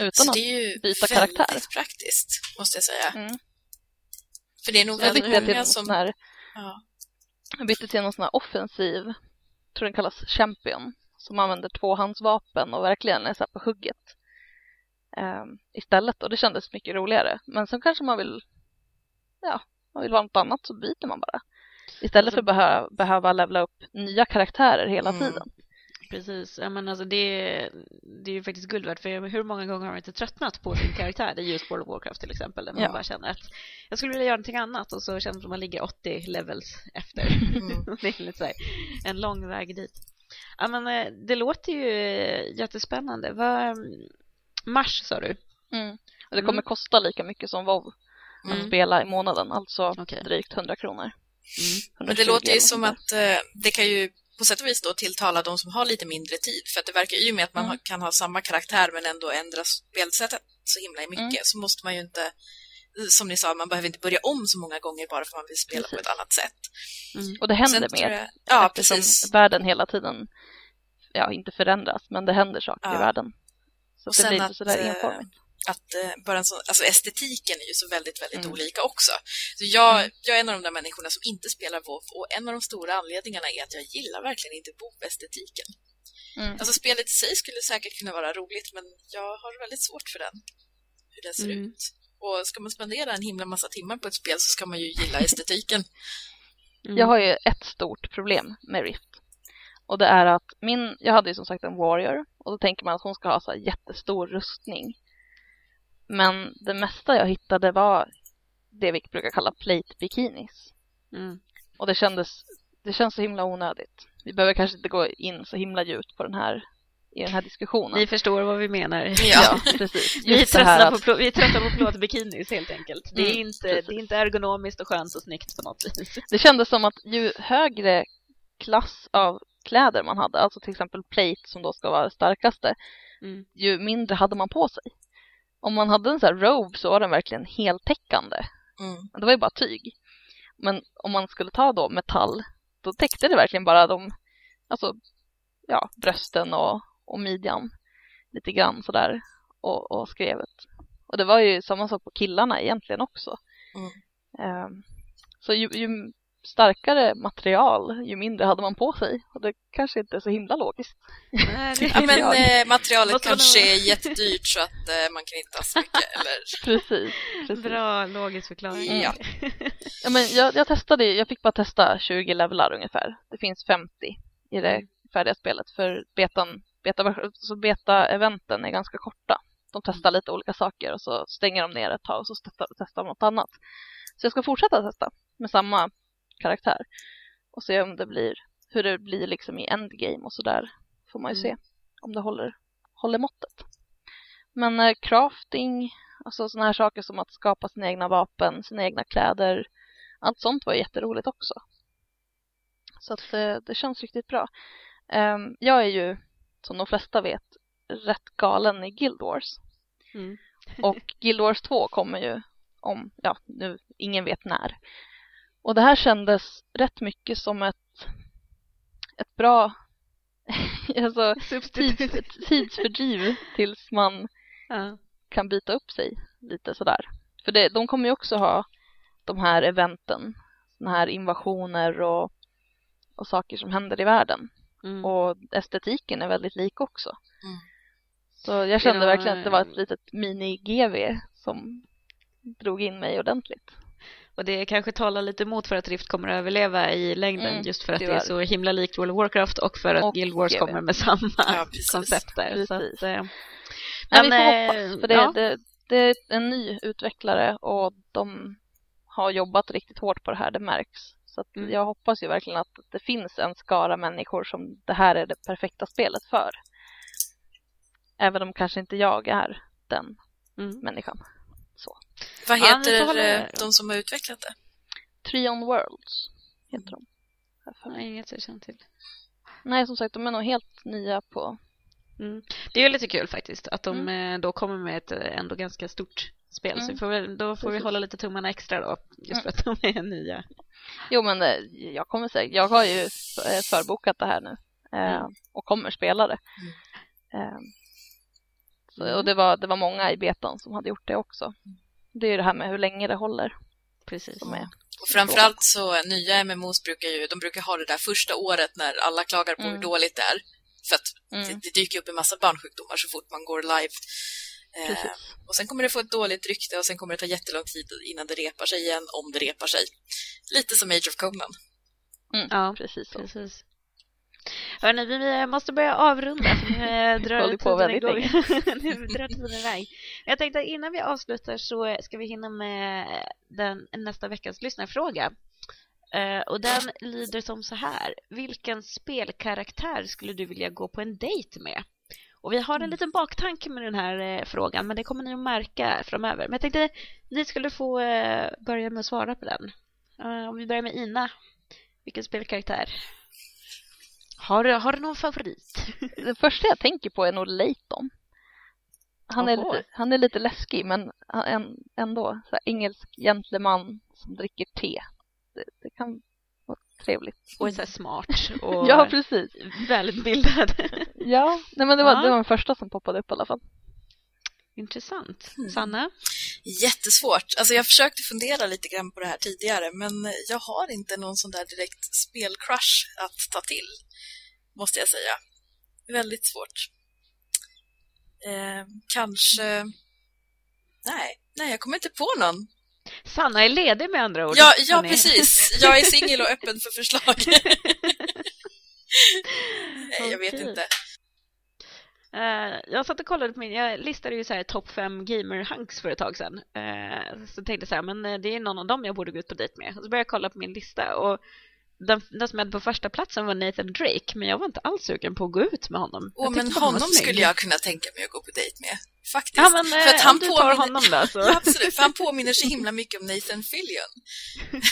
Utan att byta karaktär. det är ju väldigt praktiskt, måste jag säga. Mm. För det är nog väldigt många som... Här, ja. Jag bytte till någon sån här offensiv, tror den kallas Champion som använder tvåhandsvapen och verkligen är så på hugget um, istället och det kändes mycket roligare. Men sen kanske man vill, ja, man vill vara något annat så byter man bara. Istället för att behöva, behöva levla upp nya karaktärer hela mm. tiden. Precis, ja, men alltså det, det är ju faktiskt guld värt för hur många gånger har man inte tröttnat på sin karaktär i just World of Warcraft till exempel där man ja. bara känner att jag skulle vilja göra någonting annat och så känner man att man ligger 80 levels efter. Mm. det är lite så här, en lång väg dit. Ja, men eh, det låter ju eh, jättespännande. Vad, mars sa du? Mm. Och det kommer mm. kosta lika mycket som WoW att mm. spela i månaden, alltså okay. drygt 100 kronor. Mm. Men det låter ju som att eh, det kan ju på sätt och vis då tilltala de som har lite mindre tid. För att det verkar ju med att man mm. kan ha samma karaktär men ändå ändra spelsättet så himla mycket mm. så måste man ju inte som ni sa, man behöver inte börja om så många gånger bara för att man vill spela precis. på ett annat sätt. Mm. Och det händer mer. Jag, ja, precis. världen hela tiden, ja, inte förändras, men det händer saker ja. i världen. Så och det blir inte sådär eh, enformigt. Att eh, bara en sån, alltså estetiken är ju så väldigt, väldigt mm. olika också. Så jag, mm. jag är en av de där människorna som inte spelar WoW och en av de stora anledningarna är att jag gillar verkligen inte WoW-estetiken. Mm. Alltså spelet i sig skulle säkert kunna vara roligt men jag har väldigt svårt för den. Hur den ser mm. ut. Och ska man spendera en himla massa timmar på ett spel så ska man ju gilla estetiken. Jag har ju ett stort problem med Rift. Och det är att min, jag hade ju som sagt en Warrior och då tänker man att hon ska ha så jättestor rustning. Men det mesta jag hittade var det vi brukar kalla plate bikinis. Mm. Och det kändes det känns så himla onödigt. Vi behöver kanske inte gå in så himla djupt på den här i den här diskussionen. Ni förstår vad vi menar. Ja, ja precis. vi, är trötta att... på, vi är trötta på plåtbikinis helt enkelt. Det är, mm, inte, det är inte ergonomiskt och skönt och snyggt på något vis. Det kändes som att ju högre klass av kläder man hade, alltså till exempel plate som då ska vara starkaste, mm. ju mindre hade man på sig. Om man hade en sån här robe så var den verkligen heltäckande. Mm. Det var ju bara tyg. Men om man skulle ta då metall, då täckte det verkligen bara de, alltså, ja, brösten och, och midjan lite grann sådär och, och skrevet. Och det var ju samma sak på killarna egentligen också. Mm. Um, så ju, ju, starkare material, ju mindre hade man på sig. Och det kanske inte är så himla logiskt. Nej, ja, men eh, materialet kanske är jättedyrt så att eh, man kan inte ha så mycket. Eller... precis, precis. Bra logisk förklaring. Mm. Ja. ja, men jag, jag testade, jag fick bara testa 20 levlar ungefär. Det finns 50 i det mm. färdiga spelet. För betan, beta, så beta-eventen är ganska korta. De testar lite olika saker och så stänger de ner ett tag och så testar, testar de något annat. Så jag ska fortsätta testa med samma karaktär och se om det blir hur det blir liksom i endgame och sådär får man ju mm. se om det håller, håller måttet. Men eh, crafting, alltså sådana här saker som att skapa sina egna vapen, sina egna kläder, allt sånt var jätteroligt också. Så att eh, det känns riktigt bra. Eh, jag är ju, som de flesta vet, rätt galen i Guild Wars. Mm. och Guild Wars 2 kommer ju om, ja, nu, ingen vet när. Och det här kändes rätt mycket som ett, ett bra alltså, tids, tidsfördriv tills man ja. kan byta upp sig lite sådär. För det, de kommer ju också ha de här eventen, såna här invasioner och, och saker som händer i världen. Mm. Och estetiken är väldigt lik också. Mm. Så jag kände verkligen att det var ett litet mini-GV som drog in mig ordentligt. Och det kanske talar lite emot för att Rift kommer att överleva i längden mm, just för att det är så himla likt World of Warcraft och för att och Guild Wars kommer med samma ja, koncept där. Så att, eh, men, vi får eh, hoppas, för det, ja. det, det är en ny utvecklare och de har jobbat riktigt hårt på det här, det märks. Så mm. jag hoppas ju verkligen att det finns en skara människor som det här är det perfekta spelet för. Även om kanske inte jag är den mm. människan. Vad heter ja, de som har utvecklat det? Trion Worlds heter de. Nej, inget jag känner till. Nej, som sagt, de är nog helt nya på... Mm. Det är lite kul faktiskt att de mm. Eh, då kommer med ett eh, ändå ganska stort spel. Mm. Så får vi, då får Precis. vi hålla lite tummarna extra då, just för att de är nya. Jo, men eh, jag kommer säkert... Jag har ju förbokat det här nu mm. och kommer spela det. Mm. Så, och det var, det var många i betan som hade gjort det också. Det är ju det här med hur länge det håller. Precis. Som är och framförallt så nya MMOs brukar ju, de brukar ha det där första året när alla klagar på mm. hur dåligt det är. För att mm. det, det, dyker upp en massa barnsjukdomar så fort man går live. Eh, och sen kommer det få ett dåligt rykte och sen kommer det ta jättelång tid innan det repar sig igen, om det repar sig. Lite som Age of Conan. Mm. Ja, precis. Så. precis. Hörrni, vi måste börja avrunda för nu drar på väldigt länge. nu drar tiden iväg. Jag tänkte att innan vi avslutar så ska vi hinna med den, nästa veckas lyssnarfråga. Uh, och den lyder som så här. Vilken spelkaraktär skulle du vilja gå på en dejt med? Och vi har en liten baktanke med den här frågan, men det kommer ni att märka framöver. Men jag tänkte ni skulle få börja med att svara på den. om vi börjar med Ina. Vilken spelkaraktär? Har, har du någon favorit? Det första jag tänker på är nog Leighton. Han är, lite, han är lite läskig men ändå så engelsk gentleman som dricker te. Det, det kan vara trevligt. Och är så smart och ja, precis. välutbildad. ja, nej, men det var, ja. det var den första som poppade upp i alla fall. Intressant. Mm. Sanna? Jättesvårt. Alltså jag försökte fundera lite grann på det här tidigare men jag har inte någon sån där direkt spelcrush att ta till måste jag säga. Väldigt svårt. Eh, kanske... Nej, nej, jag kommer inte på någon. Sanna är ledig med andra ord. Ja, ja precis. Jag är singel och öppen för förslag. nej, jag vet inte. Uh, jag satt och kollade på min, jag listade ju så här topp fem gamer-hunks för ett tag sedan. Uh, så tänkte jag så här, men det är någon av dem jag borde gå ut på dejt med. Och så började jag kolla på min lista och den, den som hade på första platsen var Nathan Drake, men jag var inte alls sugen på att gå ut med honom. Åh, men honom skulle jag kunna tänka mig att gå på dejt med. Faktiskt. Ja, men, för att han du tar honom då så. ja, absolut, för han påminner så himla mycket om Nathan Fillion.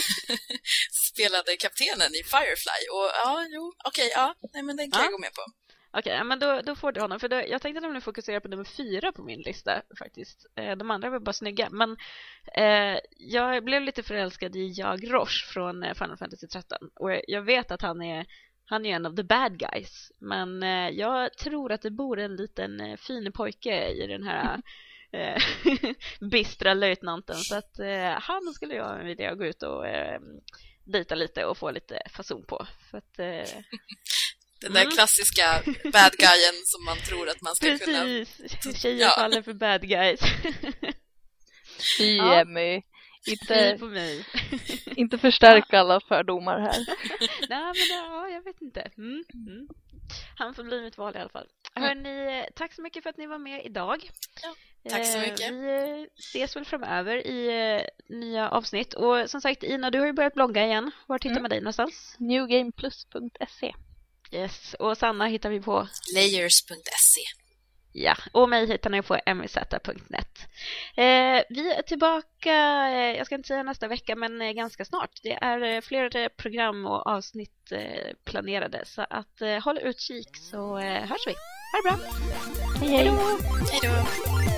Spelade kaptenen i Firefly. Och ja, jo, okej, okay, ja, nej men den kan ja. jag gå med på. Okej, okay, men då, då får du honom. För då, jag tänkte nämligen fokusera på nummer fyra på min lista faktiskt. Eh, de andra var bara snygga. Men eh, jag blev lite förälskad i Jag Roche från eh, Final Fantasy 13. Och jag vet att han är, han är en av the bad guys. Men eh, jag tror att det bor en liten eh, fin pojke i den här eh, bistra löjtnanten. Så att han skulle jag vilja gå ut och eh, dejta lite och få lite fason på. För att, Den där mm. klassiska bad guyen som man tror att man ska Precis. kunna... Precis, tjejer ja. faller för bad guys. Fy ja. Emmy. Inte, på mig. inte förstärka alla fördomar här. Nej, men ja, jag vet inte. Mm. Mm. Han får bli mitt val i alla fall. Mm. Hörrni, tack så mycket för att ni var med idag. Ja, tack så mycket. Eh, vi ses väl framöver i eh, nya avsnitt. Och som sagt, Ina, du har ju börjat blogga igen. Var hittar mm. man dig någonstans? Newgameplus.se Yes, och Sanna hittar vi på layers.se. Ja, och mig hittar ni på mz.net. Eh, vi är tillbaka, eh, jag ska inte säga nästa vecka, men eh, ganska snart. Det är eh, fler program och avsnitt eh, planerade, så att eh, håll utkik så hörs vi. Ha det bra! Hej hej! Hej då!